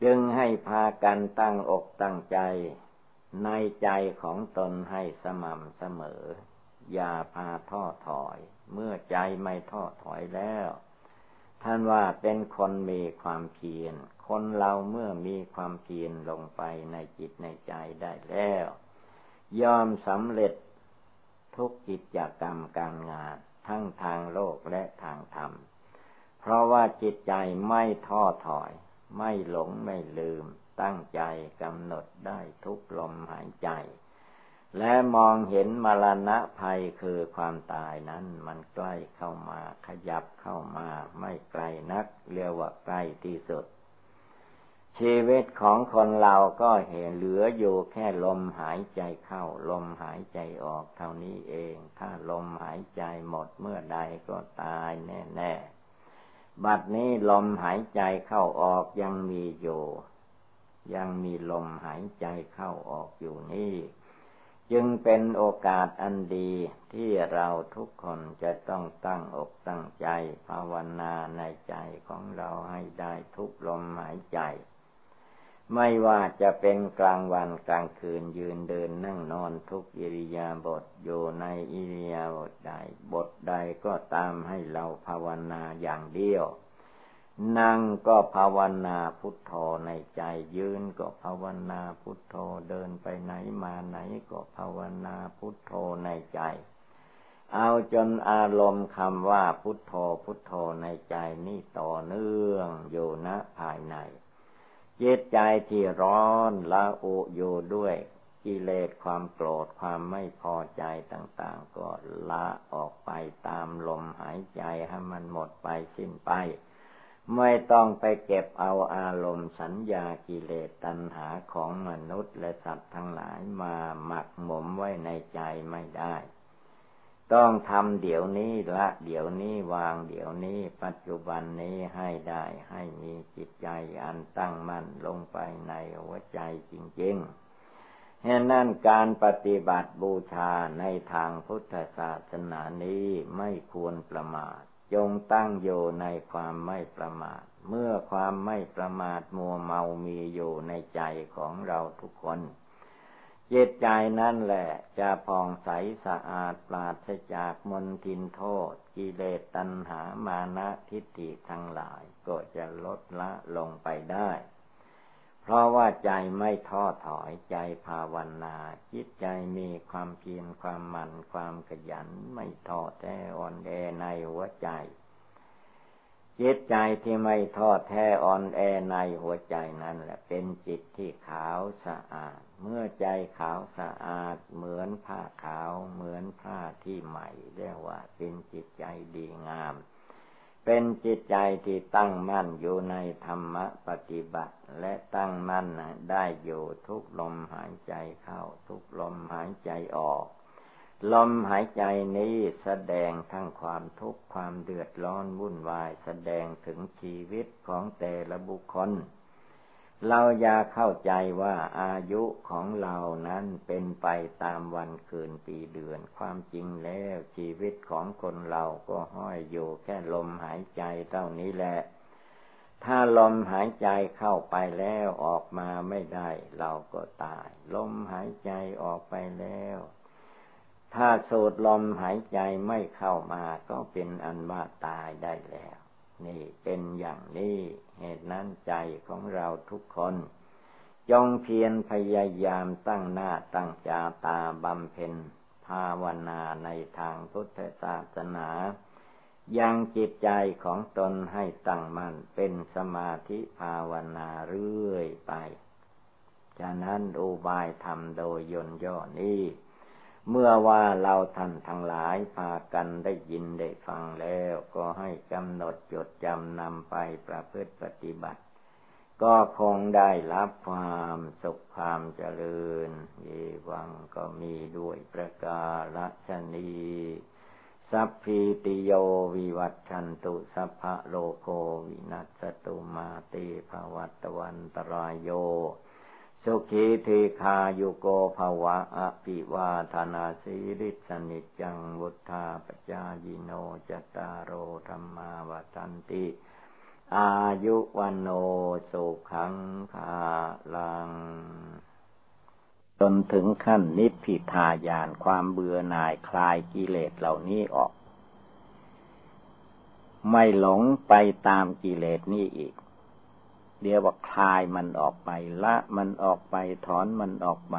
จึงให้พากันตั้งอกตั้งใจ ในใจของตนให้สม่ำเสมอ อย่าพาท้อถอย เมื่อใจไม่ท้อถอยแล้ว ท่านว่าเป็นคนมีความเพียร คนเราเมื่อมีความเพียรลงไปในจิตในใจได้แล้ว ยอมสำเร็จทุกกิจกรรมการงาน ทั้งทางโลกและทางธรรม เพราะว่าจิตใจไม่ท้อถอย ไม่หลงไม่ลืม ตั้งใจกำหนดได้ทุกลมหายใจ และมองเห็นมรณะภัยคือความตายนั้นมันใกล้เข้ามาขยับเข้ามา ไม่ไกลนัก เรียกว่าใกล้ที่สุด ชีวิตของคนเราก็เห็นเหลืออยู่แค่ลมหายใจเข้า ลมหายใจออกเท่านี้เอง ถ้าลมหายใจหมดเมื่อใดก็ตายแน่ ๆ บัดนี้ลมหายใจเข้าออกยังมีอยู่ ยังมีลมหายใจเข้าออกอยู่นี่ จึงเป็นโอกาสอันดีที่เราทุกคนจะต้องตั้งอกตั้งใจภาวนาในใจของเราให้ได้ทุกลมหายใจ ไม่ว่าจะเป็นกลางวันกลางคืนยืนเดินนั่งนอนทุกอิริยาบถอยู่ในอิริยาบถใด บทใดก็ตามให้เราภาวนาอย่างเดียว นั่งก็ภาวนาพุทโธในใจยืนก็ภาวนาพุทโธเดินไปไหนมาไหนก็ภาวนาพุทโธในใจ เอาจนอารมณ์คำว่าพุทโธพุทโธในใจนี่ต่อเนื่องอยู่ณภายใน จิตใจที่ร้อนละอุอยู่ด้วยกิเลสความโกรธความไม่พอใจต่างๆ ก็ละออกไปตามลมหายใจให้มันหมดไปสิ้นไป ไม่ต้องไปเก็บเอาอารมณ์สัญญากิเลสตัณหาของมนุษย์และสัตว์ทั้งหลายมาหมักหมมไว้ในใจไม่ได้ ต้องทำเดี๋ยวนี้ละเดี๋ยวนี้วางเดี๋ยวนี้ ปัจจุบันนี้ให้ได้ให้มีจิตใจอันตั้งมั่นลงไปในหัวใจจริงๆเหตนั้นการปฏิบัติบูชาในทางพุทธศาสนานี้ไม่ควรประมาท จงตั้งอยู่ในความไม่ประมาท เมื่อความไม่ประมาทมัวเมามีอยู่ในใจของเราทุกคน จิตใจนั่นแหละ จะผ่องใสสะอาดปราศจากมนทินโทษ กิเลสตัณหามานะทิฏฐิทั้งหลาย ก็จะลดละลงไปได้ เพราะว่าใจไม่ท้อถอยใจภาวนา จิตใจมีความเพียรความหมั่นความขยัน ไม่ท้อแท้อ่อนแอในหัวใจ จิตใจที่ไม่ท้อแท้อ่อนแอในหัวใจนั่นแหละ เป็นจิตที่ขาวสะอาด เมื่อใจขาวสะอาด เหมือนผ้าขาว เหมือนผ้าที่ใหม่เรียกว่า เป็นจิตใจดีงาม เป็นจิตใจที่ตั้งมั่นอยู่ในธรรมปฏิบัติ และตั้งมั่นได้อยู่ทุกลมหายใจเข้า ทุกลมหายใจออก ลมหายใจนี้แสดงทั้งความทุกข์ความเดือดร้อนวุ่นวาย แสดงถึงชีวิตของแต่ละบุคคล เราอย่าเข้าใจว่าอายุของเรานั้นเป็นไปตามวันคืนปีเดือน ความจริงแล้วชีวิตของคนเราก็ห้อยอยู่แค่ลมหายใจเท่านี้แหละ ถ้าลมหายใจเข้าไปแล้วออกมาไม่ได้ เราก็ตาย ลมหายใจออกไปแล้ว ถ้าสูดลมหายใจไม่เข้ามาก็เป็นอันว่าตายได้แล้ว นี่เป็นอย่างนี้ เหตุนั้นใจของเราทุกคนจงเพียรพยายามตั้งหน้าตั้งจาตาบำเพ็ญ ภาวนาในทางพุทธศาสนายังจิตใจของตนให้ตั้งมั่นเป็นสมาธิภาวนาเรื่อยไป ฉะนั้นอุบายธรรมโดยยนย่อนี้ เมื่อว่าเราท่านทั้งหลายพากันได้ยินได้ฟังแล้ว ก็ให้กำหนดจดจำนำไปประพฤติปฏิบัติ ก็คงได้รับความสุขความเจริญเยวังก็มีด้วยประกาศนีสัพพิติโยวิวัตชันตุสัพพะโลโกวินัสตุมาเตภวัตวันตรายโย สุขีเทคาโยโกภวะอภิวาธนาสีริสนิจังวุธาปจายิโนจตารโอธรรมาวตันติ อายุวันโนสุขังภาลัง จนถึงขั้นนิพพิทายานความเบื่อหน่ายคลายกิเลสเหล่านี้ออก ไม่หลงไปตามกิเลสนี้อีก เดียวว่าคลายมันออกไป ละมันออกไปถอนมันออกไป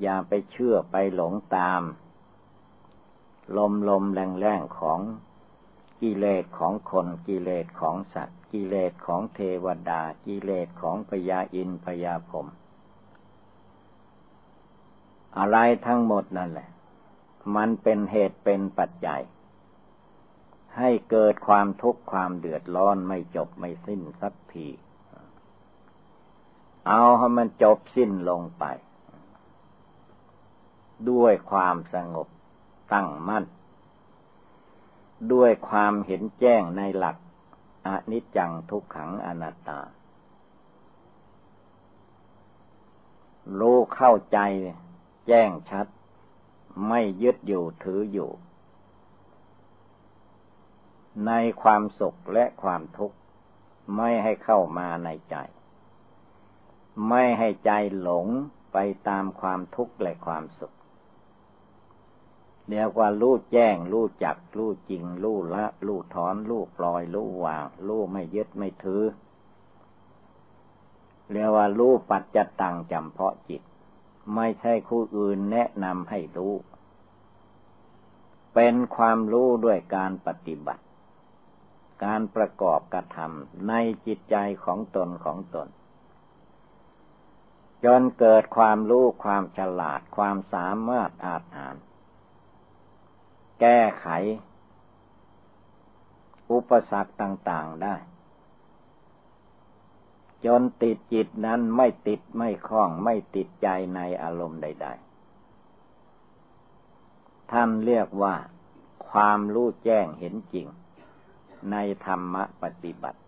อย่าไปเชื่อไปหลงตาม ลมลมแรงแรงของกิเลสของคนกิเลสของสัตว์ กิเลสของเทวดา กิเลสของพญาอินพญาผมอะไรทั้งหมดนั่นแหละ มันเป็นเหตุเป็นปัจจัย ให้เกิดความทุกข์ความเดือดร้อนไม่จบไม่สิ้นสักที เอาให้มันจบสิ้นลงไป ด้วยความสงบตั้งมั่น ด้วยความเห็นแจ้งในหลักอนิจจังทุกขังอนัตตา รู้เข้าใจแจ้งชัด ไม่ยึดอยู่ถืออยู่ ในความสุขและความทุกข์ ไม่ให้เข้ามาในใจ ไม่ให้ใจหลงไปตามความทุกข์และความสุขเรียกว่ารู้แจ้ง รู้จัก รู้จริง รู้ละ รู้ถอน รู้ปล่อย รู้วาง รู้ไม่ยึดไม่ถือ เรียกว่ารู้ปัจจตังจำเพาะจิต ไม่ใช่คู่อื่นแนะนำให้รู้ เป็นความรู้ด้วยการปฏิบัติ การประกอบกระทำในจิตใจของตนของตน จนเกิดความรู้ความฉลาดความสามารถอาจหารแก้ไข อุปสรรคต่าง ๆได้ จนติดจิตนั้นไม่ติดไม่คล้องไม่ติดใจในอารมณ์ใด ๆ ท่านเรียกว่าความรู้แจ้งเห็นจริง ในธรรมปฏิบัติ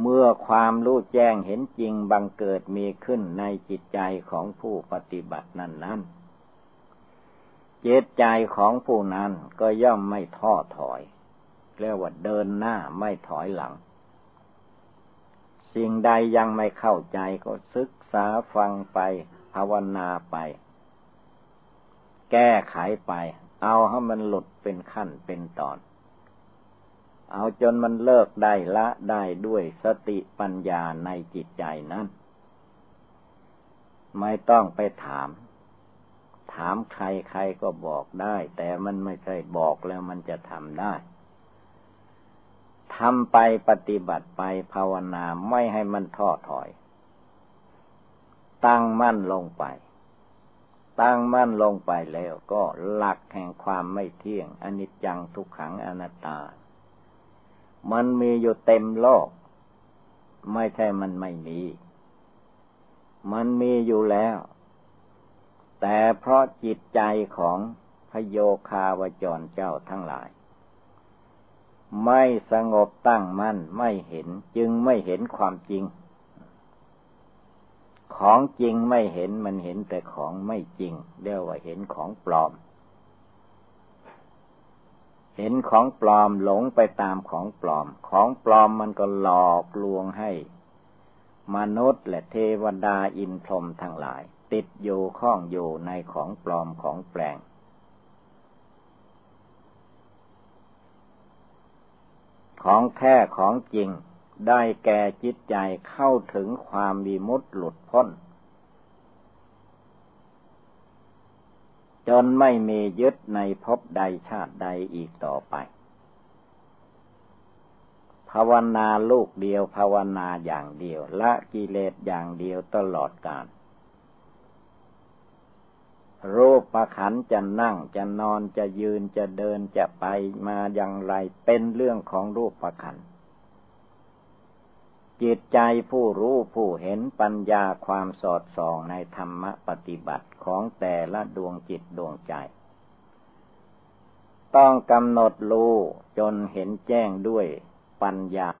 เมื่อความรู้แจ้งเห็นจริงบังเกิดมีขึ้นในจิตใจของผู้ปฏิบัตินั้นนั้นจิตใจของผู้นั้นก็ย่อมไม่ท้อถอยเรียกว่าเดินหน้าไม่ถอยหลัง สิ่งใดยังไม่เข้าใจก็ศึกษาฟังไป ภาวนาไป แก้ไขไป เอาให้มันหลุดเป็นขั้นเป็นตอน เอาจนมันเลิกได้ละได้ด้วยสติปัญญาในจิตใจนั้น ไม่ต้องไปถาม ถามใครใครก็บอกได้ แต่มันไม่ใช่บอกแล้วมันจะทำได้ทำไปปฏิบัติไปภาวนาไม่ให้มันท้อถอย ตั้งมั่นลงไป ตั้งมั่นลงไปแล้วก็หลักแห่งความไม่เที่ยงอนิจจังทุกขังอนัตตา มันมีอยู่เต็มโลก ไม่ใช่มันไม่มี มันมีอยู่แล้ว แต่เพราะจิตใจของพโยคาวจรเจ้าทั้งหลาย ไม่สงบตั้งมั่นไม่เห็นจึงไม่เห็นความจริง ของจริงไม่เห็นมันเห็นแต่ของไม่จริงเรียกว่าเห็นของปลอม เห็นของปลอมหลงไปตามของปลอม ของปลอมมันก็หลอกลวงให้ มนุษย์และเทวดาอินพรหมทั้งหลาย ติดอยู่ข้องอยู่ในของปลอมของแปลง ของแท้ของจริงได้แก่จิตใจเข้าถึงความมีมุตหลุดพ้น จนไม่มียึดในภพใดชาติใดอีกต่อไป ภาวนาลูกเดียวภาวนาอย่างเดียว ละกิเลสอย่างเดียวตลอดกาลรูปประขันจะนั่งจะนอนจะยืนจะเดินจะไปมาอย่างไรเป็นเรื่องของรูปประขัน จิตใจผู้รู้ผู้เห็นปัญญาความสอดส่องในธรรมปฏิบัติ ของแต่ละดวงจิตดวงใจ ต้องกำหนดรู้จนเห็นแจ้งด้วยปัญญา